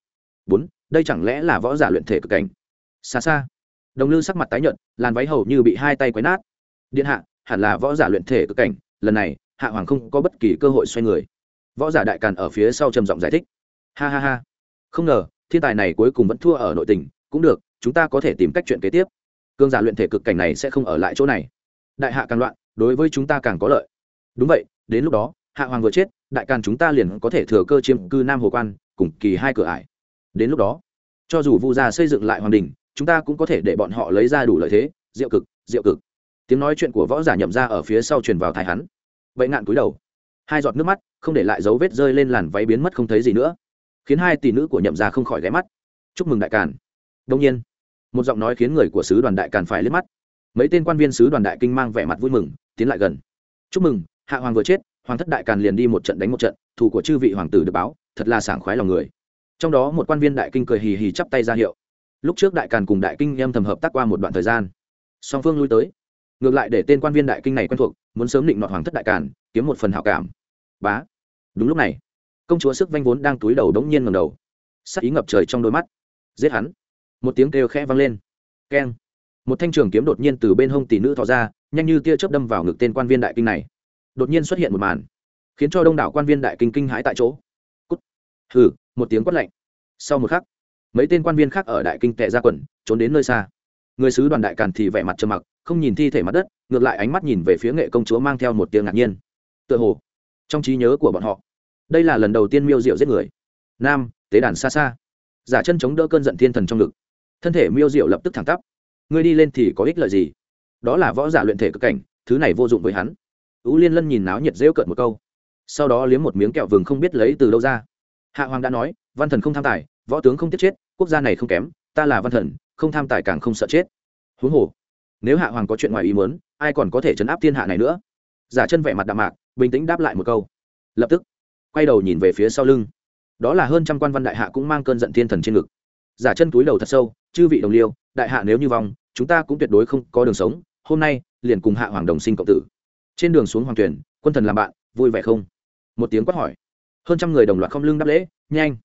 Bốn, đây chẳng lẽ là võ giả luyện thể cực cảnh? Xa xa, đồng lư sắc mặt tái nhợt, làn váy hầu như bị hai tay quấy nát. Điện hạ, hẳn là võ giả luyện thể cực cảnh, lần này hạ hoàng không có bất kỳ cơ hội xoay người. Võ giả đại càn ở phía sau trầm giọng giải thích. Ha ha ha. Không ngờ, thiên tài này cuối cùng vẫn thua ở nội tình, cũng được, chúng ta có thể tìm cách chuyện kế tiếp. Cương giả luyện thể cực cảnh này sẽ không ở lại chỗ này. Đại hạ càng loạn, đối với chúng ta càng có lợi. Đúng vậy, đến lúc đó, hạ hoàng vừa chết, đại càn chúng ta liền có thể thừa cơ chiếm cư nam hồ quan, cùng kỳ hai cửa ải. Đến lúc đó, cho dù vu gia xây dựng lại hoàng đình, chúng ta cũng có thể để bọn họ lấy ra đủ lợi thế, diệu cực diệu cực. Tiếng nói chuyện của võ giả nhậm ra ở phía sau truyền vào thái hắn vậy ngạn cúi đầu. Hai giọt nước mắt, không để lại dấu vết rơi lên làn váy biến mất không thấy gì nữa. Khiến hai tỷ nữ của nhậm gia không khỏi ghé mắt. Chúc mừng đại càn. Đông nhiên, một giọng nói khiến người của sứ đoàn đại càn phải liếc mắt. Mấy tên quan viên sứ đoàn đại kinh mang vẻ mặt vui mừng, tiến lại gần. Chúc mừng, hạ hoàng vừa chết, hoàng thất đại càn liền đi một trận đánh một trận, thủ của chư vị hoàng tử được báo, thật là sảng khoái lòng người. Trong đó một quan viên đại kinh cười hì hì chắp tay ra hiệu. Lúc trước đại càn cùng đại kinh em thầm hợp tác qua một đoạn thời gian, song phương lui tới ngược lại để tên quan viên đại kinh này quen thuộc, muốn sớm định nọt hoàng thất đại càn, kiếm một phần hảo cảm. Bá. Đúng lúc này, công chúa sức vanh vốn đang túi đầu đống nhiên ngầm đầu. Sắc ý ngập trời trong đôi mắt. Giết hắn. Một tiếng kêu khẽ vang lên. Keng. Một thanh trường kiếm đột nhiên từ bên hông tỷ nữ thò ra, nhanh như tia chớp đâm vào ngực tên quan viên đại kinh này. Đột nhiên xuất hiện một màn, khiến cho đông đảo quan viên đại kinh kinh hãi tại chỗ. Cút. Hừ, một tiếng quát lạnh. Sau một khắc, mấy tên quan viên khác ở đại kinh tệ ra quần, trốn đến nơi xa. Người sứ đoàn đại càn thì vẻ mặt trầm mặc không nhìn thi thể mặt đất, ngược lại ánh mắt nhìn về phía nghệ công chúa mang theo một tiếng ngạc nhiên. Tựa hồ, trong trí nhớ của bọn họ, đây là lần đầu tiên miêu diệu giết người. Nam, tế đàn xa xa. Giả chân chống đỡ cơn giận thiên thần trong ngực. Thân thể miêu diệu lập tức thẳng tắp. Ngươi đi lên thì có ích lợi gì? Đó là võ giả luyện thể cực cảnh, thứ này vô dụng với hắn. Ú liên lân nhìn náo nhiệt rêu cợt một câu. Sau đó liếm một miếng kẹo vừng không biết lấy từ đâu ra. Hạ hoàng đã nói, văn thần không tham tài, võ tướng không tiết chết, quốc gia này không kém, ta là văn thần, không tham tài càng không sợ chết. Huống hồ nếu hạ hoàng có chuyện ngoài ý muốn, ai còn có thể chấn áp thiên hạ này nữa? Giả chân vẻ mặt đạm mạc, bình tĩnh đáp lại một câu. Lập tức, quay đầu nhìn về phía sau lưng. Đó là hơn trăm quan văn đại hạ cũng mang cơn giận thiên thần trên ngực. Giả chân túi đầu thật sâu, chư vị đồng liêu, đại hạ nếu như vong, chúng ta cũng tuyệt đối không có đường sống, hôm nay, liền cùng hạ hoàng đồng sinh cộng tử. Trên đường xuống hoàng tuyển quân thần làm bạn, vui vẻ không? Một tiếng quát hỏi. Hơn trăm người đồng loạt không lưng đáp lễ, nhanh!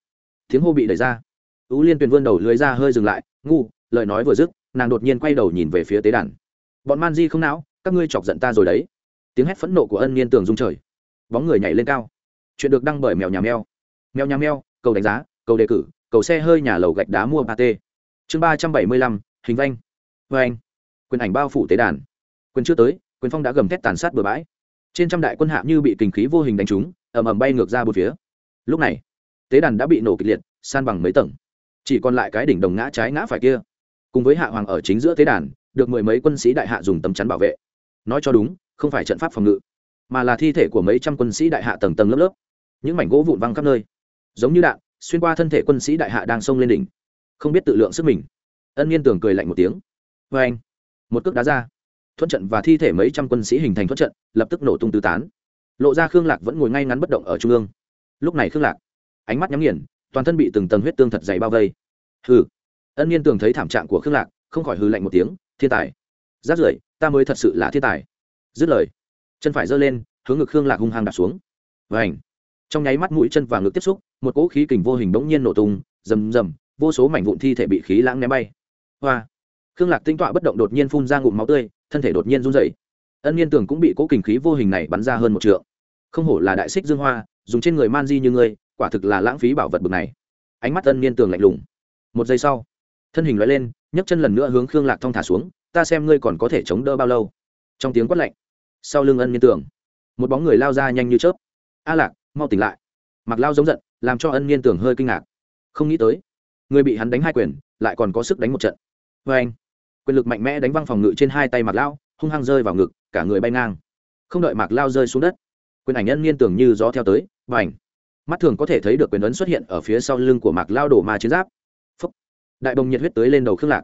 Tiếng hô bị đẩy ra. Tú liên tuyền vươn đầu lưới ra hơi dừng lại, ngu, lời nói vừa dứt nàng đột nhiên quay đầu nhìn về phía tế đàn. Bọn man di không não, các ngươi chọc giận ta rồi đấy. Tiếng hét phẫn nộ của ân niên tường rung trời. Bóng người nhảy lên cao. Chuyện được đăng bởi mèo nhà mèo. Mèo nhà mèo, cầu đánh giá, cầu đề cử, cầu xe hơi nhà lầu gạch đá mua ba t chương ba trăm bảy mươi lăm, hình vanh. Vê anh. Quyền ảnh bao phủ tế đàn. Quyền chưa tới, quyền phong đã gầm thét tàn sát bừa bãi. Trên trăm đại quân hạ như bị kình khí vô hình đánh trúng, ầm ầm bay ngược ra một phía. Lúc này, tế đàn đã bị nổ kịch liệt, san bằng mấy tầng. Chỉ còn lại cái đỉnh đồng ngã trái ngã phải kia cùng với hạ hoàng ở chính giữa tế đàn, được mười mấy quân sĩ đại hạ dùng tấm chắn bảo vệ. Nói cho đúng, không phải trận pháp phòng ngự, mà là thi thể của mấy trăm quân sĩ đại hạ tầng tầng lớp lớp. Những mảnh gỗ vụn văng khắp nơi. Giống như đạn, xuyên qua thân thể quân sĩ đại hạ đang xông lên đỉnh. Không biết tự lượng sức mình. Ân nhiên tường cười lạnh một tiếng. Vê anh, một cước đá ra. Thuận trận và thi thể mấy trăm quân sĩ hình thành thuận trận, lập tức nổ tung tứ tán. Lộ ra khương lạc vẫn ngồi ngay ngắn bất động ở trung ương. Lúc này khương lạc, ánh mắt nhắm nghiền, toàn thân bị từng tầng huyết tương thật dày bao vây. Hừ ân niên tường thấy thảm trạng của khương lạc, không khỏi hư lạnh một tiếng, thiên tài, rát rưởi, ta mới thật sự là thiên tài. Dứt lời, chân phải giơ lên, hướng ngực khương lạc hung hăng đạp xuống. Vảnh trong nháy mắt mũi chân và ngực tiếp xúc, một cỗ khí kình vô hình bỗng nhiên nổ tung, rầm rầm, vô số mảnh vụn thi thể bị khí lãng ném bay. Hoa! Khương lạc tinh tọa bất động đột nhiên phun ra ngụm máu tươi, thân thể đột nhiên run rẩy. ân niên tường cũng bị cỗ kình khí vô hình này bắn ra hơn một trượng. Không hổ là đại xích dương hoa, dùng trên người man di như ngươi, quả thực là lãng phí bảo vật bực này. Ánh mắt ân niên tường lạnh lùng. Một giây sau thân hình loại lên, nhấc chân lần nữa hướng khương lạc thong thả xuống, ta xem ngươi còn có thể chống đỡ bao lâu. Trong tiếng quát lạnh, sau lưng ân miên tường một bóng người lao ra nhanh như chớp. A lạc, mau tỉnh lại. Mặc lao giống giận, làm cho ân miên tường hơi kinh ngạc. Không nghĩ tới, người bị hắn đánh hai quyền, lại còn có sức đánh một trận. Vê anh, quyền lực mạnh mẽ đánh văng phòng ngự trên hai tay mặc lao, hung hăng rơi vào ngực, cả người bay ngang. Không đợi mạc lao rơi xuống đất, quyền ảnh ân niên tưởng như gió theo tới, và ảnh mắt thường có thể thấy được quyền ấn xuất hiện ở phía sau lưng của mạc lao đổ ma chiến giáp đại bồng nhiệt huyết tới lên đầu khương lạc.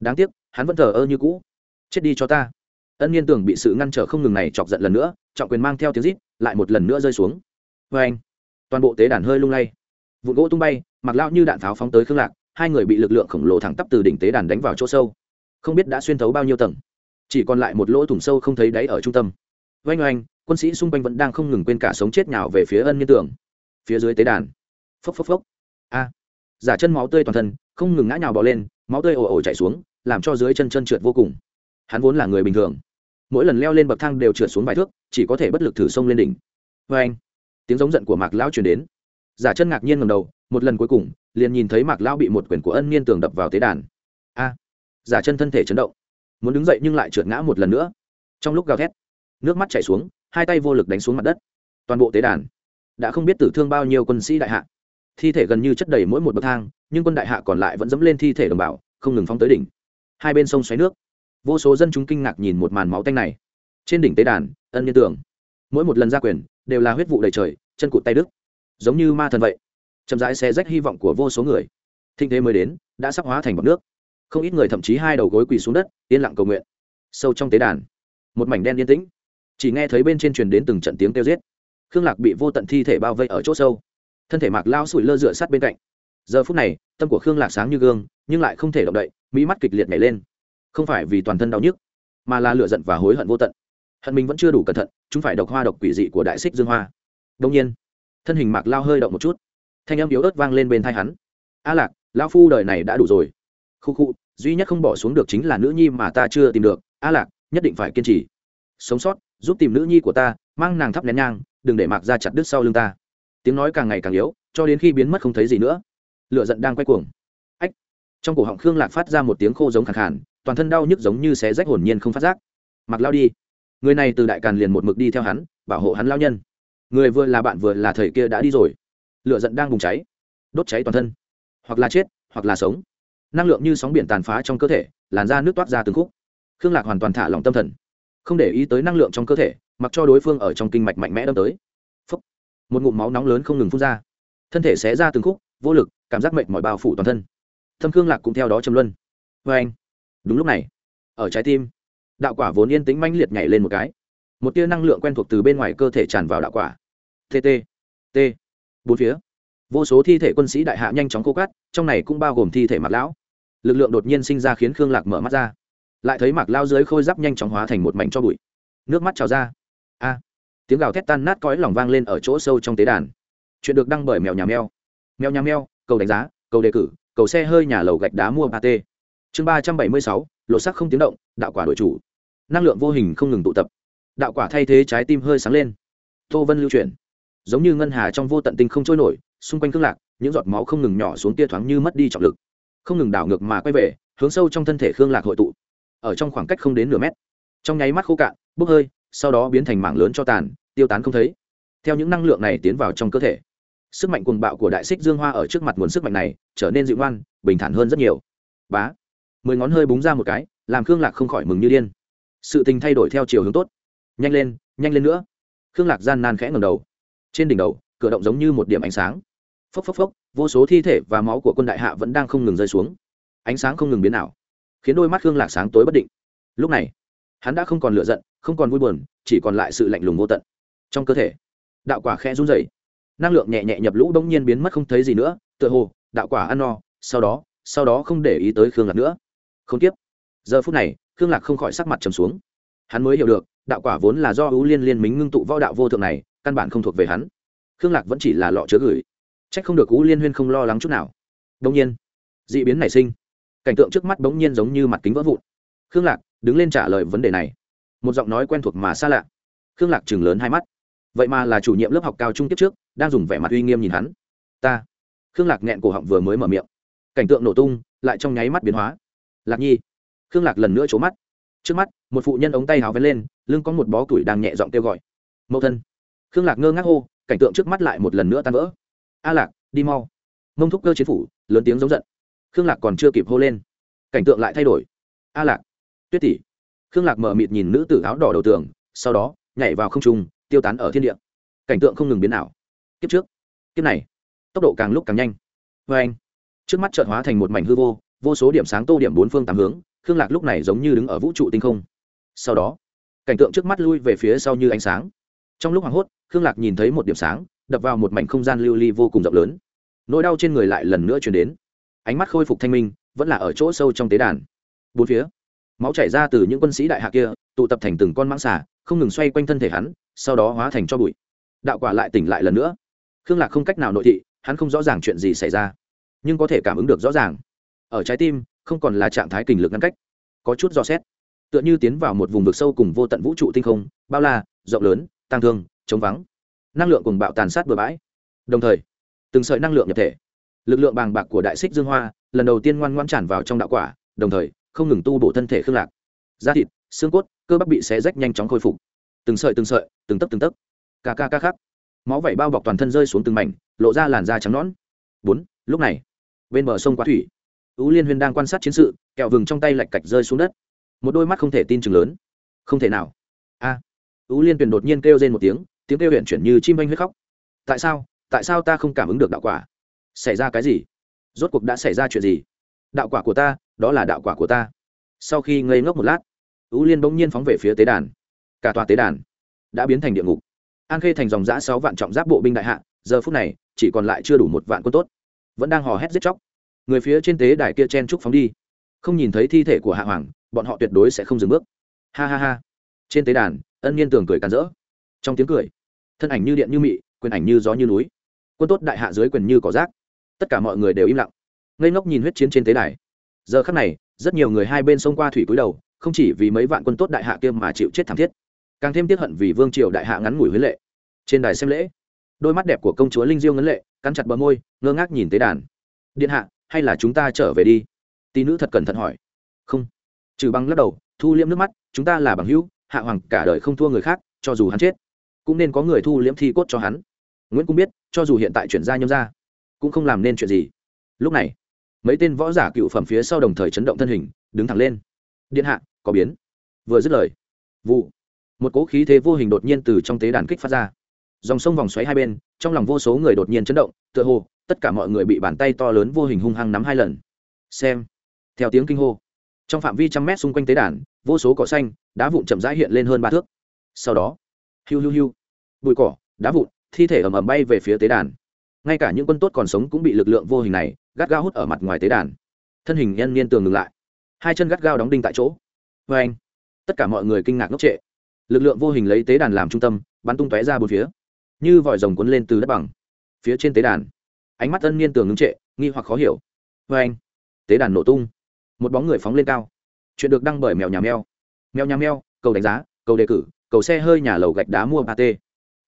Đáng tiếc, hắn vẫn thờ ơ như cũ. Chết đi cho ta. Ân nhiên tưởng bị sự ngăn trở không ngừng này chọc giận lần nữa, trọng quyền mang theo tiếng rít, lại một lần nữa rơi xuống. Vê anh, toàn bộ tế đàn hơi lung lay. Vụ gỗ tung bay, mặc lao như đạn pháo phóng tới khương lạc, hai người bị lực lượng khổng lồ thẳng tắp từ đỉnh tế đàn đánh vào chỗ sâu. Không biết đã xuyên thấu bao nhiêu tầng. Chỉ còn lại một lỗ thủng sâu không thấy đáy ở trung tâm. Oanh oanh, quân sĩ xung quanh vẫn đang không ngừng quên cả sống chết nào về phía ân nhiên tưởng. Phía dưới tế đàn. Phốc phốc phốc. A. Giả chân máu tươi toàn thân không ngừng ngã nhào bỏ lên, máu tươi ồ ồ chạy xuống, làm cho dưới chân chân trượt vô cùng. Hắn vốn là người bình thường. Mỗi lần leo lên bậc thang đều trượt xuống vài thước, chỉ có thể bất lực thử sông lên đỉnh. Vê anh, tiếng giống giận của mạc lão chuyển đến. Giả chân ngạc nhiên ngầm đầu, một lần cuối cùng, liền nhìn thấy mạc lão bị một quyển của ân niên tường đập vào tế đàn. A! Giả chân thân thể chấn động. Muốn đứng dậy nhưng lại trượt ngã một lần nữa. Trong lúc gào thét, nước mắt chảy xuống, hai tay vô lực đánh xuống mặt đất. Toàn bộ tế đàn đã không biết tử thương bao nhiêu quân sĩ đại hạ thi thể gần như chất đầy mỗi một bậc thang, nhưng quân đại hạ còn lại vẫn dẫm lên thi thể đồng bào, không ngừng phóng tới đỉnh. Hai bên sông xoáy nước. Vô số dân chúng kinh ngạc nhìn một màn máu tanh này. Trên đỉnh tế đàn, ân nhân tưởng. Mỗi một lần ra quyền, đều là huyết vụ đầy trời, chân cụt tay đức giống như ma thần vậy. Chậm rãi xe rách hy vọng của vô số người. Thinh thế mới đến, đã sắp hóa thành bọc nước. Không ít người thậm chí hai đầu gối quỳ xuống đất, yên lặng cầu nguyện. Sâu trong tế đàn, một mảnh đen yên tĩnh. Chỉ nghe thấy bên trên truyền đến từng trận tiếng kêu giết. Khương lạc bị vô tận thi thể bao vây ở chỗ sâu thân thể mạc lao sủi lơ dựa sát bên cạnh. Giờ phút này, tâm của khương lạc sáng như gương, nhưng lại không thể động đậy, mỹ mắt kịch liệt nhảy lên. Không phải vì toàn thân đau nhức, mà là lựa giận và hối hận vô tận. Hận mình vẫn chưa đủ cẩn thận, chúng phải độc hoa độc quỷ dị của đại xích dương hoa. Đông nhiên, thân hình mạc lao hơi động một chút. Thanh âm yếu ớt vang lên bên thai hắn. A lạc lao phu đời này đã đủ rồi. Khu khu, duy nhất không bỏ xuống được chính là nữ nhi mà ta chưa tìm được. A lạc, nhất định phải kiên trì. Sống sót, giúp tìm nữ nhi của ta, mang nàng thắp nén nhang, đừng để mạc ra chặt đứt sau lưng ta tiếng nói càng ngày càng yếu, cho đến khi biến mất không thấy gì nữa. Lựa giận đang quay cuồng. Ách! Trong cổ họng khương lạc phát ra một tiếng khô giống khẳng khản toàn thân đau nhức giống như xé rách hồn nhiên không phát giác. Mặc lao đi. Người này từ đại càn liền một mực đi theo hắn, bảo hộ hắn lao nhân. Người vừa là bạn vừa là thầy kia đã đi rồi. Lựa giận đang bùng cháy. Đốt cháy toàn thân. Hoặc là chết, hoặc là sống. Năng lượng như sóng biển tàn phá trong cơ thể, làn da nước toát ra từng khúc. Khương lạc hoàn toàn thả lỏng tâm thần. Không để ý tới năng lượng trong cơ thể, mặc cho đối phương ở trong kinh mạch mạnh mẽ đâm tới một ngụm máu nóng lớn không ngừng phun ra. Thân thể xé ra từng khúc, vô lực, cảm giác mệt mỏi bao phủ toàn thân. Thâm khương lạc cũng theo đó châm luân. Vê anh. Đúng lúc này, ở trái tim, đạo quả vốn yên tĩnh manh liệt nhảy lên một cái. Một tia năng lượng quen thuộc từ bên ngoài cơ thể tràn vào đạo quả. Tt t bốn phía, vô số thi thể quân sĩ đại hạ nhanh chóng cô cát, trong này cũng bao gồm thi thể mạc lão. Lực lượng đột nhiên sinh ra khiến khương lạc mở mắt ra. Lại thấy mạc lao dưới khôi giáp nhanh chóng hóa thành một mảnh cho bụi. Nước mắt trào ra tiếng gào thét tan nát cõi lòng vang lên ở chỗ sâu trong tế đàn. Chuyện được đăng bởi mèo nhà mèo. Mèo nhà mèo, cầu đánh giá, cầu đề cử, cầu xe hơi nhà lầu gạch đá mua ba t chương ba trăm bảy mươi sáu lộ sắc không tiếng động, đạo quả đội chủ. Năng lượng vô hình không ngừng tụ tập. Đạo quả thay thế trái tim hơi sáng lên. Tô vân lưu chuyển. Giống như ngân hà trong vô tận tinh không trôi nổi, xung quanh cương lạc, những giọt máu không ngừng nhỏ xuống tia thoáng như mất đi trọng lực. Không ngừng đảo ngược mà quay về, hướng sâu trong thân thể khương lạc hội tụ. Ở trong khoảng cách không đến nửa mét. Trong nháy mắt khô cạn, bốc hơi sau đó biến thành mảng lớn cho tàn, tiêu tán không thấy. Theo những năng lượng này tiến vào trong cơ thể, sức mạnh cuồng bạo của đại xích dương hoa ở trước mặt nguồn sức mạnh này trở nên dịu ngoan, bình thản hơn rất nhiều. Bá, mười ngón hơi búng ra một cái, làm khương lạc không khỏi mừng như điên. Sự tình thay đổi theo chiều hướng tốt. Nhanh lên nhanh lên nữa. Khương lạc gian nan khẽ ngầm đầu. Trên đỉnh đầu, cửa động giống như một điểm ánh sáng. Phốc phốc phốc, vô số thi thể và máu của quân đại hạ vẫn đang không ngừng rơi xuống. Ánh sáng không ngừng biến ảo, khiến đôi mắt khương lạc sáng tối bất định. Lúc này hắn đã không còn lựa giận, không còn vui buồn, chỉ còn lại sự lạnh lùng vô tận. Trong cơ thể, đạo quả khe run rẩy. Năng lượng nhẹ nhẹ nhập lũ bỗng nhiên biến mất không thấy gì nữa, tựa hồ, đạo quả ăn no, sau đó sau đó không để ý tới khương lạc nữa. Không tiếp giờ phút này, khương lạc không khỏi sắc mặt trầm xuống. Hắn mới hiểu được, đạo quả vốn là do ưu liên liên minh ngưng tụ võ đạo vô thượng này, căn bản không thuộc về hắn. Khương lạc vẫn chỉ là lọ chứa gửi. C h ắ c không được ưu liên huyên không lo lắng chút nào. Đông nhiên d ị biến nảy sinh. Cảnh tượng trước mắt bỗng nhiên giống như mặt kính vỡ vụn. Khương lạc đứng lên trả lời vấn đề này. Một giọng nói quen thuộc mà xa lạ. Khương lạc chừng lớn hai mắt. Vậy mà là chủ nhiệm lớp học cao trung tiếp trước, đang dùng vẻ mặt uy nghiêm nhìn hắn. Ta. Khương lạc nghẹn cổ họng vừa mới mở miệng. Cảnh tượng nổ tung, lại trong nháy mắt biến hóa. Lạc nhi. Khương lạc lần nữa trố mắt. Trước mắt, một phụ nhân ống tay háo vén lên, lưng có một bó củi đang nhẹ giọng kêu gọi. Mẫu thân. Khương lạc ngơ ngác hô, cảnh tượng trước mắt lại một lần nữa tan vỡ. A lạc, đi mau. Mông thúc cơ chiến phủ, lớn tiếng giống giận. Khương lạc còn chưa kịp hô lên. Cảnh tượng lại thay đổi. A lạc tuyết tỷ. Khương lạc mở mịt nhìn nữ tử áo đỏ đầu tường, sau đó, nhảy vào không trung, tiêu tán ở thiên địa. Cảnh tượng không ngừng biến ảo. Kiếp trước. Kiếp này, tốc độ càng lúc càng nhanh. Vê anh, trước mắt trợn hóa thành một mảnh hư vô vô số điểm sáng tô điểm bốn phương tám hướng, khương lạc lúc này giống như đứng ở vũ trụ tinh không. Sau đó, cảnh tượng trước mắt lui về phía sau như ánh sáng. Trong lúc hoảng hốt, khương lạc nhìn thấy một điểm sáng, đập vào một mảnh không gian lưu ly vô cùng rộng lớn. Nỗi đau trên người lại lần nữa chuyển đến. Ánh mắt khôi phục thanh minh, vẫn là ở chỗ sâu trong tế đàn. Bốn phía máu chảy ra từ những quân sĩ đại hạ kia, tụ tập thành từng con mãng xà, không ngừng xoay quanh thân thể hắn, sau đó hóa thành cho bụi. Đạo quả lại tỉnh lại lần nữa. Khương lạc không cách nào nội thị, hắn không rõ ràng chuyện gì xảy ra, nhưng có thể cảm ứng được rõ ràng. Ở trái tim, không còn là trạng thái kình lực ngăn cách, có chút dò xét. Tựa như tiến vào một vùng vực sâu cùng vô tận vũ trụ tinh không, bao la, rộng lớn tăng thương chống vắng. Năng lượng cùng bạo tàn sát bừa bãi. Đồng thời, từng sợi năng lượng nhập thể. Lực lượng bàng bạc của đại xích dương hoa, lần đầu tiên ngoan ngoan tràn vào trong đạo quả, đồng thời không ngừng tu bổ thân thể khương lạc. Da thịt, xương cốt, cơ bắp bị xé rách nhanh chóng khôi phục. Từng sợi từng sợi, từng tấc từng tấc. Ca ca ca khắc. Máu vẩy bao bọc toàn thân rơi xuống từng mảnh, lộ ra làn da trắng nõn. Bốn, lúc này, bên bờ sông quá thủy, tú liên huyên đang quan sát chiến sự, kẹo vừng trong tay lạch cạch rơi xuống đất. Một đôi mắt không thể tin chừng lớn. Không thể nào. A à. liên tuyền đột nhiên kêu lên một tiếng tiếng kêu huyện chuyển như chim anh huyết khóc. Tại sao tại sao ta không cảm ứng được đạo quả? Xảy ra cái gì? Rốt cuộc đã xảy ra chuyện gì? Đạo quả của ta đó là đạo quả của ta. Sau khi ngây ngốc một lát, ú liên bỗng nhiên phóng về phía tế đàn. Cả tòa tế đàn đã biến thành địa ngục. An khê thành dòng giã sáu vạn trọng giáp bộ binh đại hạ, giờ phút này, chỉ còn lại chưa đủ một vạn quân tốt. Vẫn đang hò hét giết chóc. Người phía trên tế đài kia chen trúc phóng đi. Không nhìn thấy thi thể của hạ hoàng, bọn họ tuyệt đối sẽ không dừng bước. Ha ha ha. Trên tế đàn, ân nhiên tường cười càn rỡ. Trong tiếng cười, thân ảnh như điện như mị, quyền ảnh như gió như núi. Quân tốt đại hạ dưới quyền như cỏ rác. Tất cả mọi người đều im lặng. Ngây ngốc nhìn huyết chiến trên tế đài giờ khắc này, rất nhiều người hai bên sông qua thủy cúi đầu, không chỉ vì mấy vạn quân tốt đại hạ kia mà chịu chết thảm thiết, càng thêm tiếc hận vì vương triều đại hạ ngắn ngủi huế lệ. Trên đài xem lễ, đôi mắt đẹp của công chúa linh diêu ngấn lệ, cắn chặt bờ môi, ngơ ngác nhìn tế đàn. Điện hạ, hay là chúng ta trở về đi? Tí nữ thật cẩn thận hỏi. Không. Trừ băng lắc đầu, thu liễm nước mắt, chúng ta là bằng hữu, hạ hoàng cả đời không thua người khác, cho dù hắn chết, cũng nên có người thu liễm thi cốt cho hắn. Nguyễn cũng biết, cho dù hiện tại chuyển ra nhâm ra cũng không làm nên chuyện gì. Lúc này mấy tên võ giả cựu phẩm phía sau đồng thời chấn động thân hình, đứng thẳng lên. Điện hạ, có biến. Vừa dứt lời, vụ, một cỗ khí thế vô hình đột nhiên từ trong tế đàn kích phát ra. Dòng sông vòng xoáy hai bên, trong lòng vô số người đột nhiên chấn động, tựa hồ, tất cả mọi người bị bàn tay to lớn vô hình hung hăng nắm hai lần. Xem, theo tiếng kinh hô, trong phạm vi trăm mét xung quanh tế đàn, vô số cỏ xanh, đá vụn chậm rãi hiện lên hơn ba thước. Sau đó, hiu hiu hiu, bụi cỏ, đá vụn, thi thể ầm ầm bay về phía tế đàn. Ngay cả những quân tốt còn sống cũng bị lực lượng vô hình này gắt gao hút ở mặt ngoài tế đàn. Thân hình nhân niên tường ngừng lại. Hai chân gắt gao đóng đinh tại chỗ. Vê anh, tất cả mọi người kinh ngạc ngốc trệ. Lực lượng vô hình lấy tế đàn làm trung tâm, bắn tung tóe ra bốn phía. Như vòi rồng cuốn lên từ đất bằng. Phía trên tế đàn, ánh mắt ân niên tường ngưng trệ, nghi hoặc khó hiểu. Vê anh, tế đàn nổ tung. Một bóng người phóng lên cao. Chuyện được đăng bởi mèo nhà mèo. Mèo nhà mèo, cầu đánh giá, cầu đề cử, cầu xe hơi nhà lầu gạch đá mua ba t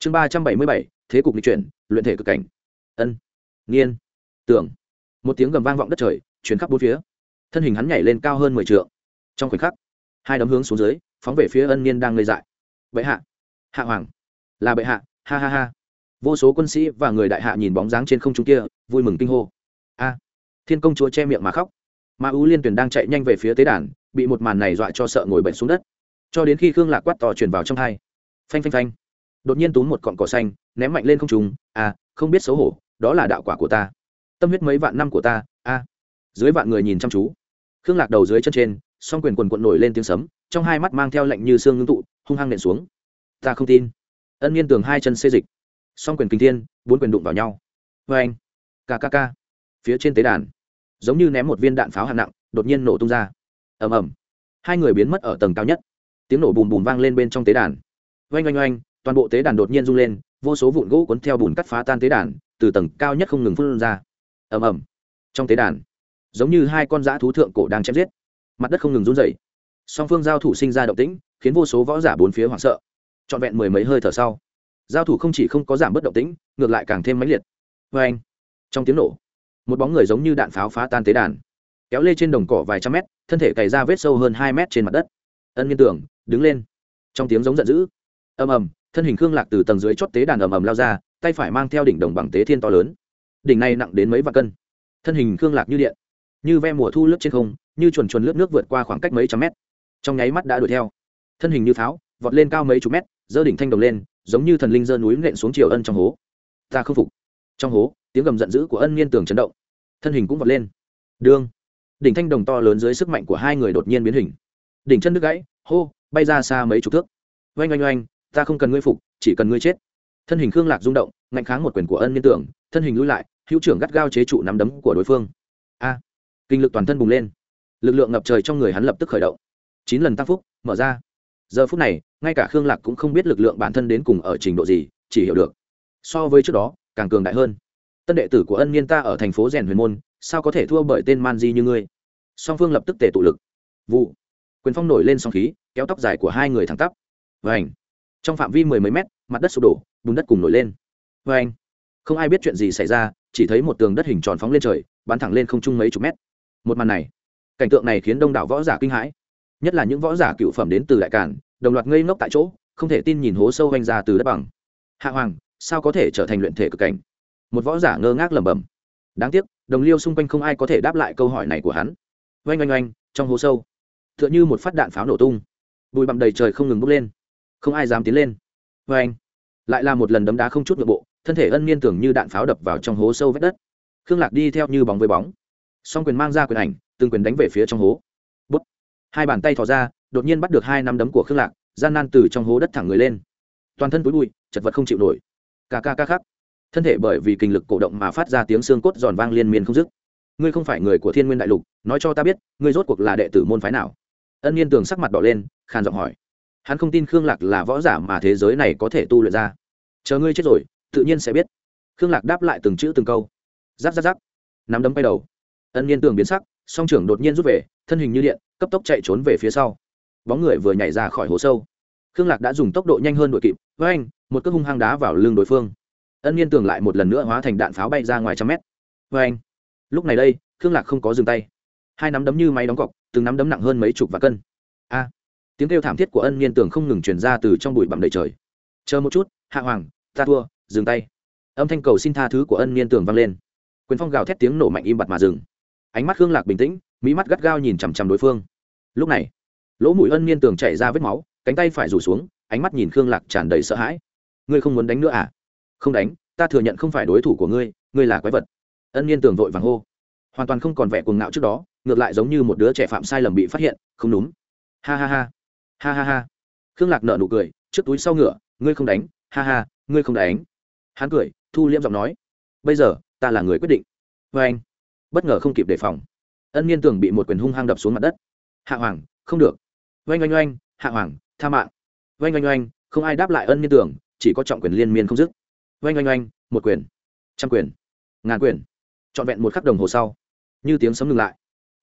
chương ba trăm bảy mươi bảy, thế cục lịch chuyển, luyện thể cực cảnh. Ân nghiên tưởng một tiếng gầm vang vọng đất trời chuyến khắp bốn phía. Thân hình hắn nhảy lên cao hơn mười t trong khoảnh khắc, hai đấm hướng xuống dưới, phóng về phía ân niên đang ngây dại. Bệ hạ hạ hoàng. Là bệ hạ, ha ha ha. Vô số quân sĩ và người đại hạ nhìn bóng dáng trên không trung kia, vui mừng kinh hô. A, thiên công chúa che miệng mà khóc. Mà ưu liên tuyển đang chạy nhanh về phía tế đàn, bị một màn này dọa cho sợ ngồi bệnh xuống đất. Cho đến khi khương lạc quát to truyền vào trong hai. Phanh phanh phanh. Đột nhiên túm một cọn cỏ xanh, ném mạnh lên không trùng à không biết xấu hổ, đó là đạo quả của ta tâm huyết mấy vạn năm của ta, a. Dưới vạn người nhìn chăm chú. Khương lạc đầu dưới chân trên, song quyền quần quận nổi lên tiếng sấm, trong hai mắt mang theo lệnh như xương ngưng tụ, hung hăng nện xuống. Ta không tin. Ân nhiên tường hai chân xê dịch. Song quyền kinh thiên, bốn quyền đụng vào nhau. Vê anh kkk phía trên tế đàn. Giống như ném một viên đạn pháo hạng nặng, đột nhiên nổ tung ra. Ầm ầm. Hai người biến mất ở tầng cao nhất. Tiếng nổ bùm bùm vang lên bên trong tế đàn. Oanh oanh oanh toàn bộ tế đàn đột nhiên rung lên, vô số vụn gỗ cuốn theo bùn cắt phá tan tế đàn, từ tầng cao nhất không ngừng phun ra ầm ầm. Trong tế đàn, giống như hai con dã thú thượng cổ đang chém giết. Mặt đất không ngừng run dày song phương giao thủ sinh ra động tĩnh, khiến vô số võ giả bốn phía hoảng sợ. Trọn vẹn mười mấy hơi thở sau, giao thủ không chỉ không có giảm bớt động tĩnh, ngược lại càng thêm mãnh liệt. Vê anh, trong tiếng nổ, một bóng người giống như đạn pháo phá tan tế đàn, kéo lê trên đồng cỏ vài trăm mét, thân thể cày ra vết sâu hơn hai mét trên mặt đất. Ân nghiên tưởng, đứng lên. Trong tiếng giống giận dữ, ầm ầm, thân hình khương lạc từ tầng dưới chót tế đàn ầm ầm lao ra, tay phải mang theo đỉnh đồng bằng tế thiên to lớn đỉnh này nặng đến mấy vạn cân. Thân hình khương lạc như điện, như ve mùa thu lướt trên không, như chuồn chuồn lướt nước vượt qua khoảng cách mấy trăm mét. Trong nháy mắt đã đuổi theo. Thân hình như pháo, vọt lên cao mấy chục mét, giơ đỉnh thanh đồng lên, giống như thần linh giơ núi nện xuống chiều ân trong hố. Ta không phục. Trong hố, tiếng gầm giận dữ của ân niên tường chấn động. Thân hình cũng vọt lên. Đương đỉnh thanh đồng to lớn dưới sức mạnh của hai người đột nhiên biến hình. Đỉnh chân đứt gãy, hô, bay ra xa mấy chục thước. Oanh oanh oanh, ta không cần ngươi phục, chỉ cần ngươi chết. Thân hình khương lạc rung động, ngạnh kháng một quyền của ân niên tưởng thân hình lui lại hữu trưởng gắt gao chế trụ nắm đấm của đối phương. A, kinh lực toàn thân bùng lên. Lực lượng ngập trời trong người hắn lập tức khởi động. Chín lần tăng phúc, mở ra. Giờ phút này, ngay cả khương lạc cũng không biết lực lượng bản thân đến cùng ở trình độ gì, chỉ hiểu được. So với trước đó, càng cường đại hơn. Tân đệ tử của ân niên ta ở thành phố rèn huyền môn, sao có thể thua bởi tên man di như ngươi? Song phương lập tức tề tụ lực. Vụ. Quyền phong nổi lên song khí, kéo tóc dài của hai người thẳng tắp. Và ảnh trong phạm vi mười mấy mét, mặt đất sụp đổ, bùn đất cùng nổi lên. Và không ai biết chuyện gì xảy ra, chỉ thấy một tường đất hình tròn phóng lên trời, bắn thẳng lên không trung mấy chục mét. Một màn này, cảnh tượng này khiến đông đảo võ giả kinh hãi. Nhất là những võ giả cựu phẩm đến từ đại cản, đồng loạt ngây ngốc tại chỗ, không thể tin nhìn hố sâu vanh ra từ đất bằng. Hạ hoàng, sao có thể trở thành luyện thể cực cảnh? Một võ giả ngơ ngác lẩm bẩm. Đáng tiếc, đồng liêu xung quanh không ai có thể đáp lại câu hỏi này của hắn. Oanh oanh oanh, trong hố sâu t h ư ợ n h ư một phát đạn pháo nổ tung. Bụi bặm đầy trời không ngừng bốc lên. Không ai dám tiến lên. Oanh, lại là một lần đấm đá không chút nội bộ thân thể ân niên tưởng như đạn pháo đập vào trong hố sâu vết đất. Khương lạc đi theo như bóng với bóng. Song quyền mang ra quyền ảnh, từng quyền đánh về phía trong hố. Bút. Hai bàn tay thò ra, đột nhiên bắt được hai nắm đấm của khương lạc, gian nan từ trong hố đất thẳng người lên. Toàn thân túi bụi, chật vật không chịu nổi. Ca ca ca khắc. Thân thể bởi vì kinh lực cổ động mà phát ra tiếng xương cốt giòn vang liên miên không dứt. Ngươi không phải người của thiên nguyên đại lục, nói cho ta biết, ngươi rốt cuộc là đệ tử môn phái nào? Ân niên tường sắc mặt đỏ lên, khàn giọng hỏi. Hắn không tin khương lạc là võ giả mà thế giới này có thể tu luyện ra. Chờ ngươi chết rồi tự nhiên sẽ biết. Khương lạc đáp lại từng chữ từng câu. Giáp giáp giáp nắm đấm bay đầu. Ân Niên tường biến sắc, song trưởng đột nhiên rút về, thân hình như điện, cấp tốc chạy trốn về phía sau. Bóng người vừa nhảy ra khỏi hố sâu. Khương lạc đã dùng tốc độ nhanh hơn đội kịp với anh một cước hung hăng đá vào lưng đối phương. Ân Niên tường lại một lần nữa hóa thành đạn pháo bay ra ngoài trăm mét. Với anh lúc này đây, khương lạc không có dừng tay. Hai nắm đấm như máy đóng cọc, từng nắm đấm nặng hơn mấy chục và cân. A. Tiếng kêu thảm thiết của ân Niên tường không ngừng truyền ra từ trong bụi bặm đầy trời. Chờ một chút, hạ hoàng, ta thua dừng tay. Âm thanh cầu xin tha thứ của ân Niên tường vang lên. Quyền phong gào thét tiếng nổ mạnh im bặt mà dừng. Ánh mắt khương lạc bình tĩnh, mỹ mắt gắt gao nhìn chằm chằm đối phương. Lúc này, lỗ mũi ân Niên tường chảy ra vết máu, cánh tay phải rủ xuống, ánh mắt nhìn khương lạc tràn đầy sợ hãi. Ngươi không muốn đánh nữa à? Không đánh, ta thừa nhận không phải đối thủ của ngươi ngươi là quái vật. Ân Niên tường vội vàng hô. Hoàn toàn không còn vẻ cuồng ngạo trước đó, ngược lại giống như một đứa trẻ phạm sai lầm bị phát hiện, không đúng. Ha ha ha. Ha ha ha. Khương lạc nợ nụ cười, trước túi sau ngựa, ngươi không đánh. Ha ha, ngươi không đánh hắn cười, thu liễm giọng nói, bây giờ, ta là người quyết định. Vê anh, bất ngờ không kịp đề phòng. Ân niên tường bị một quyền hung hăng đập xuống mặt đất. Hạ hoàng, không được. Oanh oanh oanh, hạ hoàng, tha mạng. Oanh oanh oanh, không ai đáp lại ân niên tường chỉ có trọng quyền liên miên không dứt. Oanh oanh oanh, một quyền, trăm quyền, ngàn quyền, trọn vẹn một khắc đồng hồ sau, như tiếng sấm ngừng lại,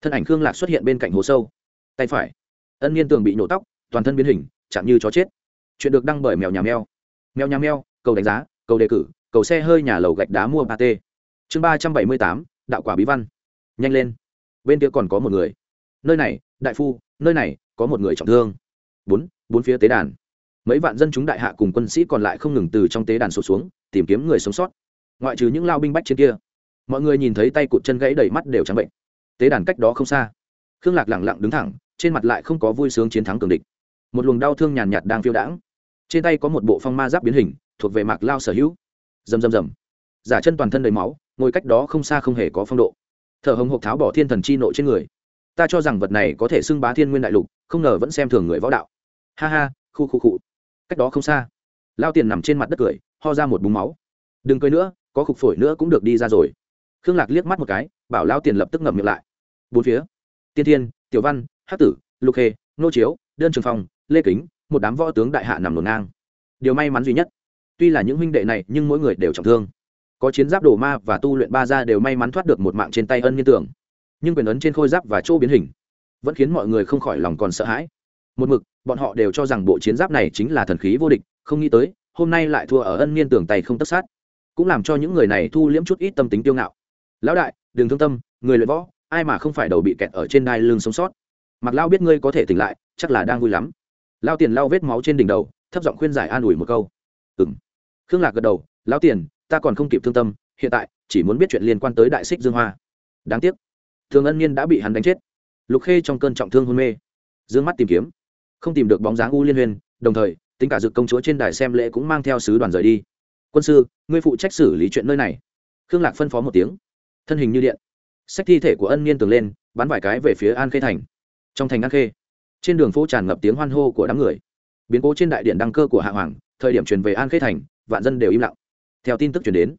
thân ảnh khương lạc xuất hiện bên cạnh hồ sâu. Tay phải, ân niên tường bị nổ tóc, toàn thân biến hình, chạm như chó chết. Chuyện được đăng bởi mèo nhà mèo. Mèo nhà mèo, cầu đánh giá cầu đề cử, cầu xe hơi nhà lầu gạch đá mua ba t. Chương ba trăm bảy mươi tám, đạo quả bí văn. Nhanh lên. Bên kia còn có một người. Nơi này, đại phu, nơi này, có một người trọng thương. Bốn bốn phía tế đàn. Mấy vạn dân chúng đại hạ cùng quân sĩ còn lại không ngừng từ trong tế đàn sụt xuống, tìm kiếm người sống sót. Ngoại trừ những lao binh bách trên kia, mọi người nhìn thấy tay cụt chân gãy đầy mắt đều trắng bệnh. Tế đàn cách đó không xa. Khương lạc lẳng lặng đứng thẳng, trên mặt lại không có vui sướng chiến thắng cường địch. Một luồng đau thương nhàn nhạt đang phiêu đãng. Trên tay có một bộ phong ma giáp biến hình thuộc về mạc lao sở hữu. Dầm dầm dầm, giả chân toàn thân đầy máu ngồi cách đó không xa không hề có phong độ. Thở hồng hộc tháo bỏ thiên thần chi nộ trên người. Ta cho rằng vật này có thể xưng bá thiên nguyên đại lục không ngờ vẫn xem thường người võ đạo. Ha ha khu khu khu. Cách đó không xa. Lao tiền nằm trên mặt đất cười ho ra một búng máu. Đừng cười nữa có khục phổi nữa cũng được đi ra rồi. Khương lạc liếc mắt một cái bảo lao tiền lập tức ngậm miệng lại. Bốn phía. Tiên thiên tiểu văn hát tử lục hề nô chiếu đơn trường phong lê kính một đám võ tướng đại hạ nằm nổ ngang. Điều may mắn duy nhất tuy là những huynh đệ này, nhưng mỗi người đều trọng thương. Có chiến giáp đồ ma và tu luyện ba gia đều may mắn thoát được một mạng trên tay ân nhiên tưởng. Nhưng quyền ấn trên khôi giáp và chỗ biến hình vẫn khiến mọi người không khỏi lòng còn sợ hãi. Một mực, bọn họ đều cho rằng bộ chiến giáp này chính là thần khí vô địch, không nghĩ tới, hôm nay lại thua ở ân niên tưởng tay không tất sát. Cũng làm cho những người này thu liễm chút ít tâm tính tiêu ngạo. Lão đại, đừng thương tâm, người luyện võ, ai mà không phải đầu bị kẹt ở trên đai lưng sống sót. Mặc lao biết ngươi có thể tỉnh lại, chắc là đang vui lắm. Lao tiền lao vết máu trên đỉnh đầu, thấp giọng khuyên giải an ủi một câu. Ừng khương lạc gật đầu, lão tiền, ta còn không kịp thương tâm, hiện tại chỉ muốn biết chuyện liên quan tới đại xích dương hoa. Đáng tiếc, thường ân niên đã bị hắn đánh chết. Lục khê trong cơn trọng thương hôn mê d ư ơ n g mắt tìm kiếm, không tìm được bóng dáng u liên huyền, đồng thời, tính cả dự công chúa trên đài xem lễ cũng mang theo sứ đoàn rời đi. Quân sư, ngươi phụ trách xử lý chuyện nơi này. Khương lạc phân phó một tiếng, thân hình như điện sách thi thể của ân niên tường lên, bắn vài cái về phía an khê thành. Trong thành an khê, trên đường phố tràn ngập tiếng hoan hô của đám người biến cố trên đại điện đăng cơ của hạ hoàng, thời điểm truyền về an khê thành, vạn dân đều im lặng. Theo tin tức chuyển đến,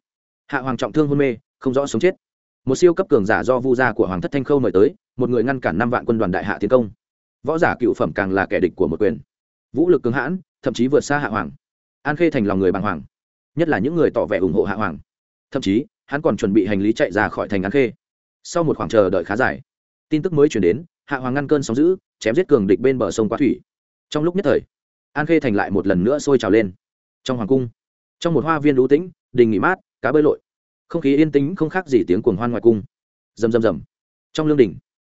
hạ hoàng trọng thương hôn mê, không rõ sống chết. Một siêu cấp cường giả do vu gia của hoàng thất thanh khâu mời tới, một người ngăn cản năm vạn quân đoàn đại hạ tiến công. Võ giả cựu phẩm càng là kẻ địch của một quyền. Vũ lực cứng hãn, thậm chí vượt xa hạ hoàng. An khê thành lòng người bàng hoàng, nhất là những người tỏ vẻ ủng hộ hạ hoàng. Thậm chí, hắn còn chuẩn bị hành lý chạy ra khỏi thành an khê. Sau một khoảng chờ đợi khá dài, tin tức mới chuyển đến, hạ hoàng ngăn cơn sóng giữ chém giết cường địch bên bờ sông quá thủy. Trong lúc nhất thời an khê thành lại một lần nữa sôi trào lên. Trong hoàng cung, trong một hoa viên lũ tĩnh, đình nghỉ mát, cá bơi lội. Không khí yên tĩnh không khác gì tiếng cuồng hoan ngoài cung. Rầm rầm rầm. Trong lương đình,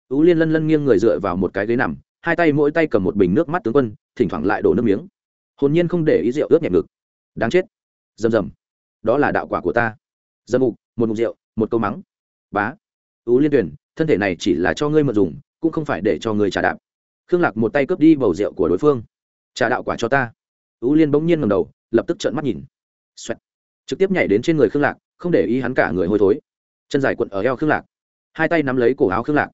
tú liên lân lân nghiêng người dựa vào một cái ghế nằm, hai tay mỗi tay cầm một bình nước mắt tướng quân, thỉnh thoảng lại đổ nước miếng. Hồn nhiên không để ý rượu ướt nhẹ ngực. Đáng chết. Rầm rầm. Đó là đạo quả của ta. Dâm mục, một mục rượu, một câu mắng. Bá. Tú liên tuyển, thân thể này chỉ là cho ngươi mượn dùng, cũng không phải để cho ngươi trả đạp. Khương lạc một tay cướp đi bầu rượu của đối phương trả đạo quả cho ta. Ú liên bỗng nhiên ngầm đầu, lập tức trợn mắt nhìn. Xoẹt. trực tiếp nhảy đến trên người khương lạc, không để ý hắn cả người hôi thối. Chân dài quận ở eo khương lạc. Hai tay nắm lấy cổ áo khương lạc.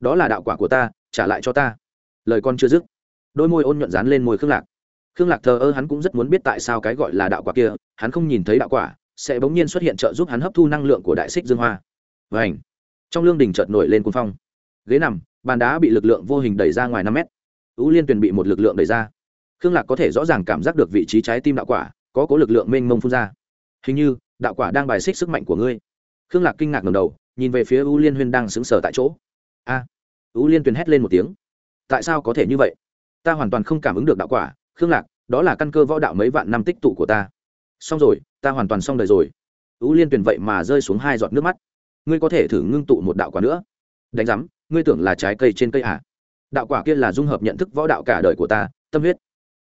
Đó là đạo quả của ta, trả lại cho ta. Lời con chưa dứt, đôi môi ôn nhuận dán lên môi khương lạc. Khương lạc thờ ơ hắn cũng rất muốn biết tại sao cái gọi là đạo quả kia, hắn không nhìn thấy đạo quả, sẽ bỗng nhiên xuất hiện trợ giúp hắn hấp thu năng lượng của đại xích dương hoa. Và ảnh trong lương đình chợt nổi lên cuồng phong. Ghế nằm, bàn đá bị lực lượng vô hình đẩy ra ngoài năm mét. Ú liên tuyền bị một lực lượng đẩy ra khương lạc có thể rõ ràng cảm giác được vị trí trái tim đạo quả có cố lực lượng mênh mông phun ra. Hình như đạo quả đang bài xích sức mạnh của ngươi. Khương lạc kinh ngạc ngầm đầu nhìn về phía u liên huyên đang xứng sở tại chỗ. A. À, u liên tuyền hét lên một tiếng. Tại sao có thể như vậy? Ta hoàn toàn không cảm ứng được đạo quả khương lạc đó là căn cơ võ đạo mấy vạn năm tích tụ của ta. Xong rồi ta hoàn toàn xong đời rồi. U liên tuyền vậy mà rơi xuống hai giọt nước mắt. Ngươi có thể thử ngưng tụ một đạo quả nữa. Đánh giám ngươi tưởng là trái cây trên cây à? đạo quả kia là dung hợp nhận thức võ đạo cả đời của ta tâm huyết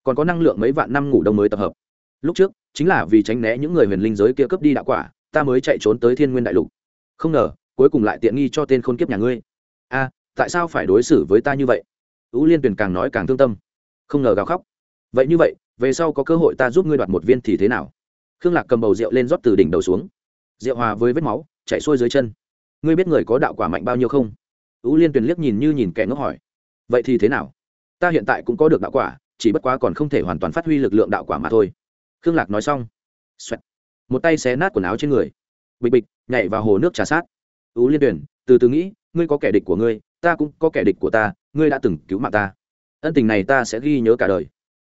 còn có năng lượng mấy vạn năm ngủ đông mới tập hợp. Lúc trước, chính là vì tránh né những người huyền linh giới kia cướp đi đạo quả, ta mới chạy trốn tới thiên nguyên đại lục. Không ngờ, cuối cùng lại tiện nghi cho tên khôn kiếp nhà ngươi. A, tại sao phải đối xử với ta như vậy? Ú liên tuyền càng nói càng thương tâm. Không ngờ gào khóc. Vậy như vậy, về sau có cơ hội ta giúp ngươi đoạt một viên thì thế nào? Khương lạc cầm bầu rượu lên rót từ đỉnh đầu xuống. Rượu hòa với vết máu, chảy xuôi dưới chân. Ngươi biết người có đạo quả mạnh bao nhiêu không? Ú liên tuyền liếc nhìn như nhìn kẻ ngốc hỏi. Vậy thì thế nào? Ta hiện tại cũng có được đạo quả chỉ bất quá còn không thể hoàn toàn phát huy lực lượng đạo quả mà thôi. Khương lạc nói xong xoẹt, một tay xé nát quần áo trên người bịch bịch nhảy vào hồ nước trà sát. Ú liên tuyển từ từ nghĩ ngươi có kẻ địch của ngươi ta cũng có kẻ địch của ta ngươi đã từng cứu mạng ta. Ân tình này ta sẽ ghi nhớ cả đời.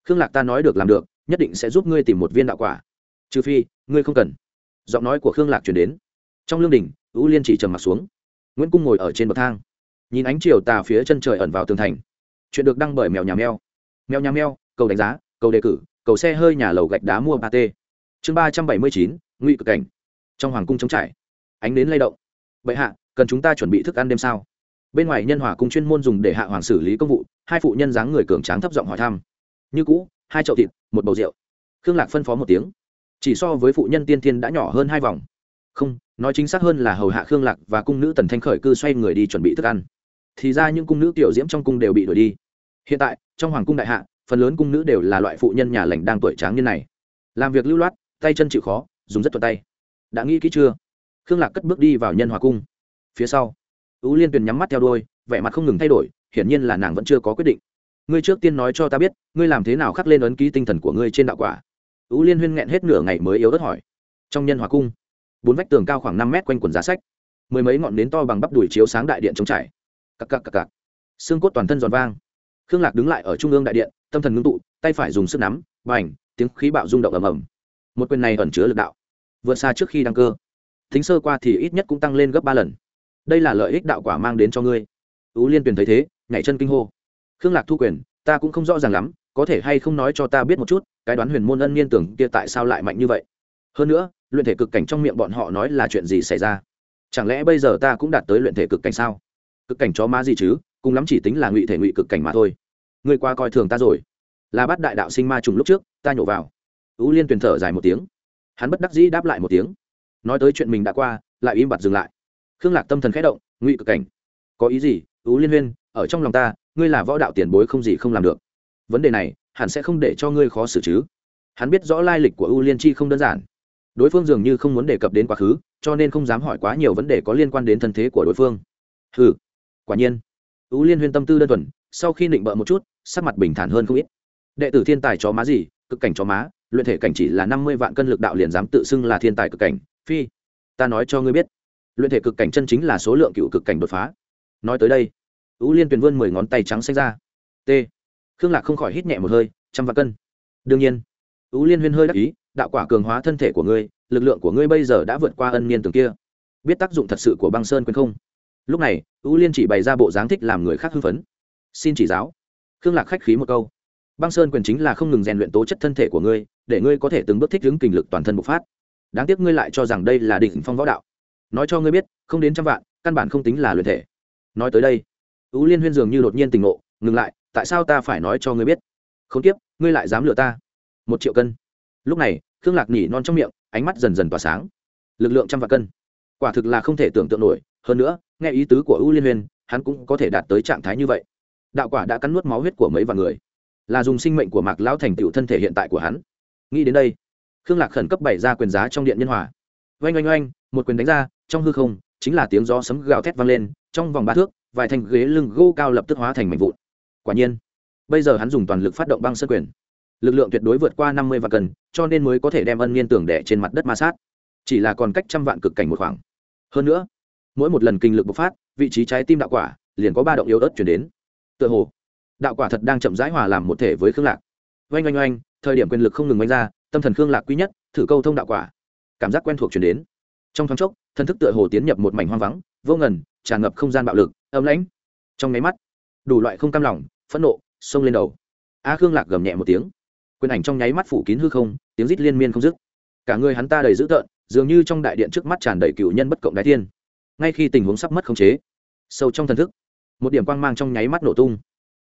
Khương lạc ta nói được làm được nhất định sẽ giúp ngươi tìm một viên đạo quả. Trừ phi ngươi không cần. Giọng nói của khương lạc chuyển đến. Trong lương đình ú liên chỉ trầm m xuống. Nguyễn cung ngồi ở trên bậc thang nhìn ánh chiều tà phía chân trời ẩn vào tường thành. Chuyện được đăng bởi mèo nhà mèo meo nhà meo, cầu đánh giá cầu đề cử cầu xe hơi nhà lầu gạch đá mua ba t. Chương ba trăm bảy mươi chín ngụy cực cảnh. Trong hoàng cung chống trải ánh đến lay động. Vậy hạ cần chúng ta chuẩn bị thức ăn đêm sao? Bên ngoài nhân hòa cung chuyên môn dùng để hạ hoàng xử lý công vụ hai phụ nhân dáng người cường tráng thấp giọng hỏi thăm. Như cũ hai chậu thịt một bầu rượu. Khương lạc phân phó một tiếng. Chỉ so với phụ nhân tiên thiên đã nhỏ hơn hai vòng. Không nói chính xác hơn là hầu hạ khương lạc và cung nữ tần thanh khởi cư xoay người đi chuẩn bị thức ăn. Thì ra những cung nữ tiểu diễm trong cung đều bị đuổi đi hiện tại, trong hoàng cung đại hạ, phần lớn cung nữ đều là loại phụ nhân nhà lành đang tuổi tráng như này. Làm việc lưu loát, tay chân chịu khó, dùng rất thuận tay. Đã nghĩ kỹ chưa? Khương lạc cất bước đi vào nhân hòa cung. Phía sau, ú liên tuyền nhắm mắt theo đôi vẻ mặt không ngừng thay đổi, hiển nhiên là nàng vẫn chưa có quyết định. Ngươi trước tiên nói cho ta biết, ngươi làm thế nào khắc lên ấn ký tinh thần của ngươi trên đạo quả? Ú liên huyên nghẹn hết nửa ngày mới yếu ớt hỏi. Trong nhân hòa cung, bốn vách tường cao khoảng năm mét quanh quần giá sách, mười mấy ngọn nến to bằng bắp đùi chiếu sáng đại điện trống trải. Cặc cặc cặc cặc. Xương cốt toàn thân giòn vang khương lạc đứng lại ở trung ương đại điện, tâm thần ngưng tụ, tay phải dùng sức nắm và ảnh tiếng khí bạo rung động ầm ầm. Một quyền này ẩn chứa lực đạo, vượt xa trước khi đăng cơ. Thính sơ qua thì ít nhất cũng tăng lên gấp ba lần. Đây là lợi ích đạo quả mang đến cho ngươi. Ú liên tuyển thấy thế, nhảy chân kinh hô. Khương lạc thu quyền, ta cũng không rõ ràng lắm, có thể hay không nói cho ta biết một chút, cái đoán huyền môn ân niên tưởng kia tại sao lại mạnh như vậy? Hơn nữa, luyện thể cực cảnh trong miệng bọn họ nói là chuyện gì xảy ra? Chẳng lẽ bây giờ ta cũng đạt tới luyện thể cực cảnh sao? Cực cảnh chó má gì chứ, cùng lắm chỉ tính là ngụy thể ngụy cực cảnh mà thôi ngươi qua coi thường ta rồi. Là bắt đại đạo sinh ma trùng lúc trước, ta nhổ vào. Ú liên tuyền thở dài một tiếng. Hắn bất đắc dĩ đáp lại một tiếng. Nói tới chuyện mình đã qua, lại im bặt dừng lại. Khương lạc tâm thần khẽ động, ngụy cực cảnh. Có ý gì, ú liên huyên, ở trong lòng ta, ngươi là võ đạo tiền bối không gì không làm được. Vấn đề này, hẳn sẽ không để cho ngươi khó xử chứ. Hắn biết rõ lai lịch của U liên chi không đơn giản. Đối phương dường như không muốn đề cập đến quá khứ, cho nên không dám hỏi quá nhiều vấn đề có liên quan đến thân thế của đối phương. Ừ quả nhiên. U liên huyên tâm tư đơn thuần, sau khi định bợ một chút sắc mặt bình thản hơn không ít. Đệ tử thiên tài chó má gì, cực cảnh chó má, luyện thể cảnh chỉ là năm mươi vạn cân lực đạo liền dám tự xưng là thiên tài cực cảnh, phi. Ta nói cho ngươi biết, luyện thể cực cảnh chân chính là số lượng cựu cực cảnh đột phá. Nói tới đây ú liên tuyền vươn mười ngón tay trắng xanh ra. T. Khương lạc không khỏi hít nhẹ một hơi, trăm vạn cân. Đương nhiên ú liên huyên hơi đắc ý, đạo quả cường hóa thân thể của ngươi, lực lượng của ngươi bây giờ đã vượt qua ân niên tường kia. Biết tác dụng thật sự của băng sơn quyền không? Lúc này ú liên chỉ bày ra bộ dáng thích làm người khác hưng phấn. Xin chỉ giáo khương lạc khách khí một câu. Băng sơn quyền chính là không ngừng rèn luyện tố chất thân thể của ngươi, để ngươi có thể từng bước thích ứng kình lực toàn thân bộc phát. Đáng tiếc ngươi lại cho rằng đây là đỉnh phong võ đạo. Nói cho ngươi biết, không đến trăm vạn, căn bản không tính là luyện thể. Nói tới đây, ú liên huyên dường như đột nhiên tình ngộ, ngừng lại, tại sao ta phải nói cho ngươi biết? Không tiếp, ngươi lại dám lừa ta. Một triệu cân. Lúc này, khương lạc nỉ non trong miệng, ánh mắt dần dần tỏa sáng. Lực lượng trăm vạn cân. Quả thực là không thể tưởng tượng nổi. Hơn nữa, nghe ý tứ của ưu liên huyên, hắn cũng có thể đạt tới trạng thái như vậy đạo quả đã cắn nuốt máu huyết của mấy vạn người. Là dùng sinh mệnh của mạc lão thành tựu thân thể hiện tại của hắn. Nghĩ đến đây, khương lạc khẩn cấp bày ra quyền giá trong điện nhân hòa. Oanh oanh oanh, một quyền đánh ra, trong hư không, chính là tiếng gió sấm gào thét vang lên, trong vòng ba thước, vài thanh ghế lưng gô cao lập tức hóa thành mảnh vụn. Quả nhiên, bây giờ hắn dùng toàn lực phát động băng sân quyền. Lực lượng tuyệt đối vượt qua năm mươi vạn cần cho nên mới có thể đem ân niên tường đẻ trên mặt đất ma sát. Chỉ là còn cách trăm vạn cực cảnh một khoảng. Hơn nữa, mỗi một lần kinh lực bộc phát, vị trí trái tim đạo quả liền có ba động yếu ớt chuyển đến tựa hồ. Đạo quả thật đang chậm rãi hòa làm một thể với khương lạc. Oanh oanh oanh, thời điểm quyền lực không ngừng oanh ra, tâm thần khương lạc quý nhất, thử câu thông đạo quả. Cảm giác quen thuộc chuyển đến. Trong thoáng chốc, thân thức tựa hồ tiến nhập một mảnh hoang vắng, vô ngần, tràn ngập không gian bạo lực ấm lãnh. Trong máy mắt, đủ loại không cam lòng, phẫn nộ, xông lên đầu. A khương lạc gầm nhẹ một tiếng. Quyền ảnh trong nháy mắt phủ kín hư không, tiếng rít liên miên không dứt. Cả người hắn ta đầy dữ tợn, dường như trong đại điện trước mắt tràn đầy cựu nhân bất cộng đái thiên. Ngay khi tình huống sắp mất khống chế, sâu trong thần thức một điểm quang mang trong nháy mắt nổ tung.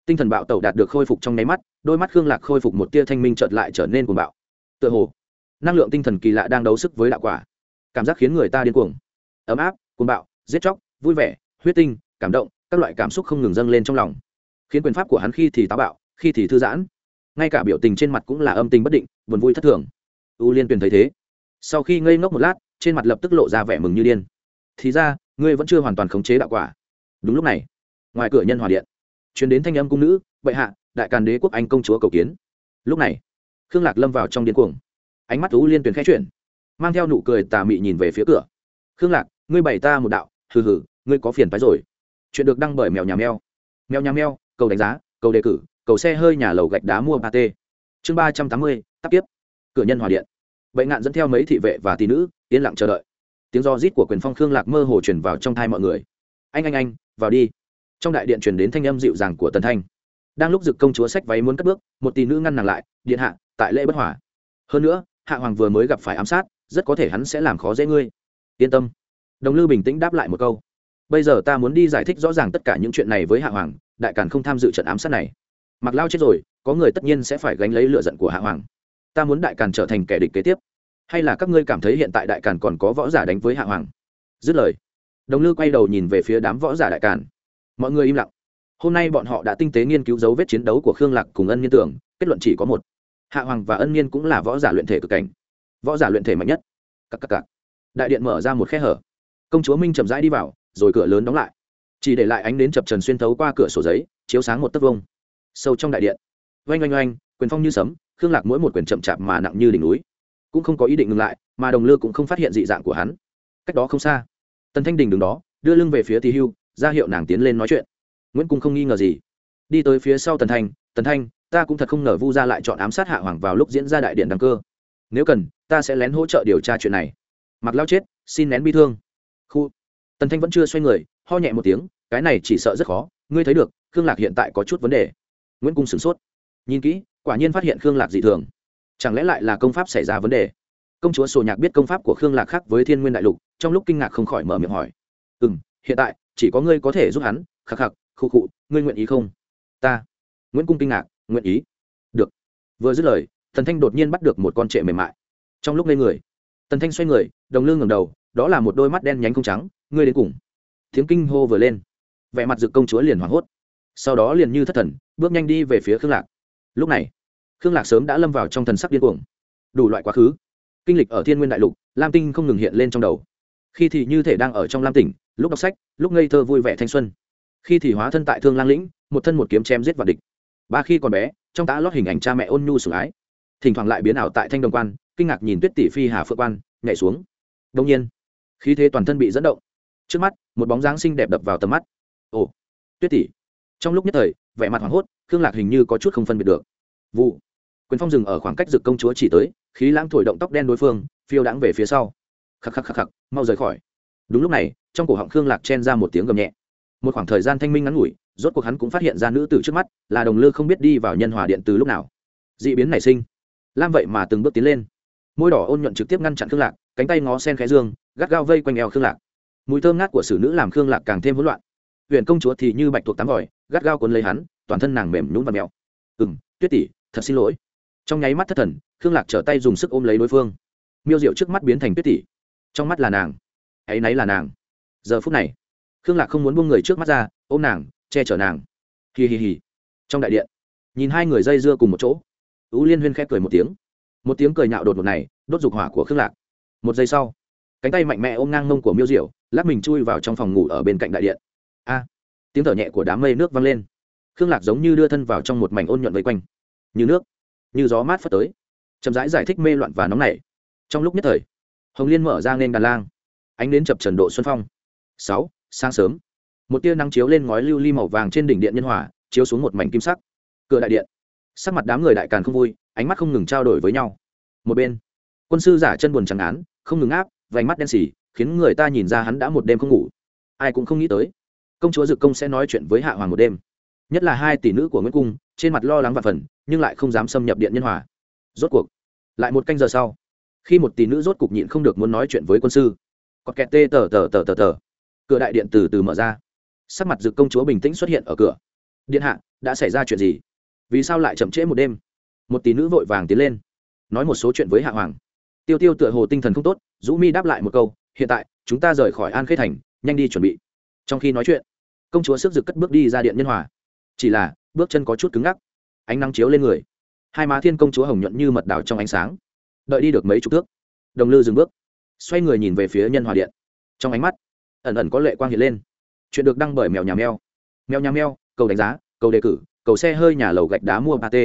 Tinh thần bạo tẩu đạt được khôi phục trong nháy mắt, đôi mắt khương lạc khôi phục một tia thanh minh chợt lại trở nên cuồng bạo. Tựa hồ, năng lượng tinh thần kỳ lạ đang đấu sức với đạo quả. Cảm giác khiến người ta điên cuồng. Ấm áp, cuồng bạo, giết chóc, vui vẻ, huyết tinh, cảm động, các loại cảm xúc không ngừng dâng lên trong lòng. Khiến quyền pháp của hắn khi thì táo bạo, khi thì thư giãn. Ngay cả biểu tình trên mặt cũng là âm tình bất định, buồn vui thất thường. U liên tuyền thấy thế. Sau khi ngây ngốc một lát, trên mặt lập tức lộ ra vẻ mừng như điên. Thì ra, ngươi vẫn chưa hoàn toàn khống chế đạo quả. Đúng lúc này ngoài cửa nhân hòa điện. Chuyển đến thanh âm cung nữ, bệ hạ, đại càn đế quốc anh công chúa cầu kiến. Lúc này, khương lạc lâm vào trong điên cuồng. Ánh mắt thú liên tuyền khẽ chuyển, mang theo nụ cười tà mị nhìn về phía cửa. Khương lạc, ngươi bày ta một đạo, hừ hừ, ngươi có phiền phái rồi. Chuyện được đăng bởi mèo nhà mèo. Mèo nhà mèo, cầu đánh giá, cầu đề cử, cầu xe hơi nhà lầu gạch đá mua ba t chương ba trăm tám mươi, tắp tiếp. Cửa nhân hòa điện. Bệ ngạn dẫn theo mấy thị vệ và tỷ nữ, yên lặng chờ đợi. Tiếng do rít của quyền phong khương lạc mơ hồ truyền vào trong thai mọi người. Anh anh anh, vào đi trong đại điện truyền đến thanh âm dịu dàng của tần thanh. Đang lúc dực công chúa sách váy muốn cất bước, một tỷ nữ ngăn nàng lại, điện hạ, tại lễ bất hòa. Hơn nữa, hạ hoàng vừa mới gặp phải ám sát, rất có thể hắn sẽ làm khó dễ ngươi. Yên tâm. Đồng lư bình tĩnh đáp lại một câu. Bây giờ ta muốn đi giải thích rõ ràng tất cả những chuyện này với hạ hoàng, đại càn không tham dự trận ám sát này. Mặc lao chết rồi, có người tất nhiên sẽ phải gánh lấy lựa giận của hạ hoàng. Ta muốn đại càn trở thành kẻ địch kế tiếp. Hay là các ngươi cảm thấy hiện tại đại càn còn có võ giả đánh với hạ hoàng? Dứt lời, đồng lư quay đầu nhìn về phía đám võ giả đại càn mọi người im lặng. Hôm nay bọn họ đã tinh tế nghiên cứu dấu vết chiến đấu của khương lạc cùng ân nhiên tưởng, kết luận chỉ có một. Hạ hoàng và ân nhiên cũng là võ giả luyện thể cực cảnh. Võ giả luyện thể mạnh nhất. Cặp cặp cặp đại điện mở ra một khe hở. Công chúa minh chậm rãi đi vào, rồi cửa lớn đóng lại. Chỉ để lại ánh đến chập trần xuyên thấu qua cửa sổ giấy, chiếu sáng một tấc vông sâu trong đại điện. Oanh oanh oanh, quyền phong như sấm, khương lạc mỗi một quyền chậm chạp mà nặng như đỉnh núi. Cũng không có ý định ngừng lại, mà đồng lư cũng không phát hiện dị dạng của hắn. Cách đó không xa, tần thanh đình đứng đó, đưa lưng về phía tỳ hưu ra hiệu nàng tiến lên nói chuyện. Nguyễn cung không nghi ngờ gì. Đi tới phía sau tần thanh tần thanh, ta cũng thật không ngờ vu ra lại chọn ám sát hạ hoàng vào lúc diễn ra đại điện đăng cơ. Nếu cần, ta sẽ lén hỗ trợ điều tra chuyện này. Mặc lao chết, xin nén bi thương. Khu. Tần thanh vẫn chưa xoay người, ho nhẹ một tiếng, cái này chỉ sợ rất khó, ngươi thấy được, khương lạc hiện tại có chút vấn đề. Nguyễn cung sửng sốt. Nhìn kỹ, quả nhiên phát hiện khương lạc dị thường. Chẳng lẽ lại là công pháp xảy ra vấn đề? Công chúa sổ nhạc biết công pháp của khương lạc khác với thiên nguyên đại lục, trong lúc kinh ngạc không khỏi mở miệng hỏi. Ừ m hiện tại chỉ có ngươi có thể giúp hắn, khắc khắc, khụ khụ, ngươi nguyện ý không? Ta. Nguyễn cung kinh ngạc, nguyện ý. Được. Vừa dứt lời thần thanh đột nhiên bắt được một con trệ mềm mại. Trong lúc ngây người, tần thanh xoay người, đồng lương ngầm đầu, đó là một đôi mắt đen nhánh không trắng, ngươi đến cùng. Tiếng kinh hô vừa lên. Vẻ mặt dực công chúa liền hoảng hốt. Sau đó liền như thất thần, bước nhanh đi về phía khương lạc. Lúc này, khương lạc sớm đã lâm vào trong thần sắc điên cuồng. Đủ loại quá khứ. Kinh lịch ở thiên nguyên đại lục, lam tinh không ngừng hiện lên trong đầu. Khi thì như thể đang ở trong lam tỉnh lúc đọc sách, lúc ngây thơ vui vẻ thanh xuân. Khi thì hóa thân tại thương lang lĩnh, một thân một kiếm chém giết và địch. Ba khi còn bé, trong tá lót hình ảnh cha mẹ ôn nhu sủng ái. Thỉnh thoảng lại biến ảo tại thanh đồng quan, kinh ngạc nhìn tuyết tỷ phi hà phượng quan, nhảy xuống. Đông nhiên, khí thế toàn thân bị dẫn động. Trước mắt, một bóng dáng xinh đẹp đập vào tầm mắt. Ồ, tuyết tỷ. Trong lúc nhất thời, vẻ mặt hoảng hốt, khương lạc hình như có chút không phân biệt được. Vụ. Quyền phong dừng ở khoảng cách rực công chúa chỉ tới, khí lãng thổi động tóc đen đối phương, phiêu đãng về phía sau. Khắc khắc khắc khắc, mau rời khỏi đúng lúc này, trong cổ họng khương lạc chen ra một tiếng gầm nhẹ. Một khoảng thời gian thanh minh ngắn ngủi, rốt cuộc hắn cũng phát hiện ra nữ tử trước mắt là đồng lư không biết đi vào nhân hòa điện từ lúc nào. D ị biến nảy sinh. Lam vậy mà từng bước tiến lên. Môi đỏ ôn nhuận trực tiếp ngăn chặn khương lạc, cánh tay ngó sen khẽ dương, gắt gao vây quanh eo khương lạc. Mùi thơm ngát của xử nữ làm khương lạc càng thêm hỗn loạn. Huyện công chúa thì như bạch thuộc tắm vòi gắt gao cuốn lấy hắn, toàn thân nàng mềm nhún và mèo. Ừ m tuyết tỷ, thật xin lỗi. Trong nháy mắt thất thần, khương lạc trở tay dùng sức ôm lấy đối phương. Miêu diệu trước mắt biến thành tuyết tỷ. Trong mắt là nàng ấ nấy náy là nàng. Giờ phút này khương lạc không muốn buông người trước mắt ra ôm nàng che chở nàng. Hì hì hì. Trong đại điện nhìn hai người dây dưa cùng một chỗ ú liên huyên khép cười một tiếng. Một tiếng cười nhạo đột ngột này đốt dục hỏa của khương lạc. Một giây sau cánh tay mạnh mẽ ôm ngang mông của miêu diệu lắc mình chui vào trong phòng ngủ ở bên cạnh đại điện. A! Tiếng thở nhẹ của đám mây nước vang lên. Khương lạc giống như đưa thân vào trong một mảnh ôn nhuận vây quanh. Như nước như gió mát phất tới. Chậm rãi giải, giải thích mê loạn và nóng nảy. Trong lúc nhất thời hồng liên mở ra nên đàn lang ánh đến chập trần độ xuân phong. Sáu, sáng sớm. Một tia nắng chiếu lên ngói lưu ly màu vàng trên đỉnh điện nhân hòa, chiếu xuống một mảnh kim sắc. Cửa đại điện. Sắc mặt đám người đại càn không vui, ánh mắt không ngừng trao đổi với nhau. Một bên, quân sư giả chân buồn chẳng án, không ngừng áp, vành mắt đen xỉ khiến người ta nhìn ra hắn đã một đêm không ngủ. Ai cũng không nghĩ tới, công chúa dực công sẽ nói chuyện với hạ hoàng một đêm. Nhất là hai tỷ nữ của nguyễn cung, trên mặt lo lắng và phần nhưng lại không dám xâm nhập điện nhân hòa. Rốt cuộc, lại một canh giờ sau, khi một tỷ nữ rốt cục nhịn không được muốn nói chuyện với quân sư có kẹt tê tờ tờ tờ tờ tờ. Cửa đại điện từ từ mở ra. Sắc mặt dực công chúa bình tĩnh xuất hiện ở cửa. Điện hạ, đã xảy ra chuyện gì? Vì sao lại chậm trễ một đêm? Một tỷ nữ vội vàng tiến lên, nói một số chuyện với hạ hoàng. Tiêu tiêu tựa hồ tinh thần không tốt, dũ mi đáp lại một câu, hiện tại, chúng ta rời khỏi an khê thành, nhanh đi chuẩn bị. Trong khi nói chuyện, công chúa sức dực cất bước đi ra điện nhân hòa. Chỉ là, bước chân có chút cứng ngắc. Ánh nắng chiếu lên người. Hai má thiên công chúa hồng nhuận như mật đào trong ánh sáng. Đợi đi được mấy chục thước, đồng lư dừng bước xoay người nhìn về phía nhân hòa điện. Trong ánh mắt, ẩn ẩn có lệ quang hiện lên. Chuyện được đăng bởi mèo nhà mèo. Mèo nhà mèo, cầu đánh giá, cầu đề cử, cầu xe hơi nhà lầu gạch đá mua ba t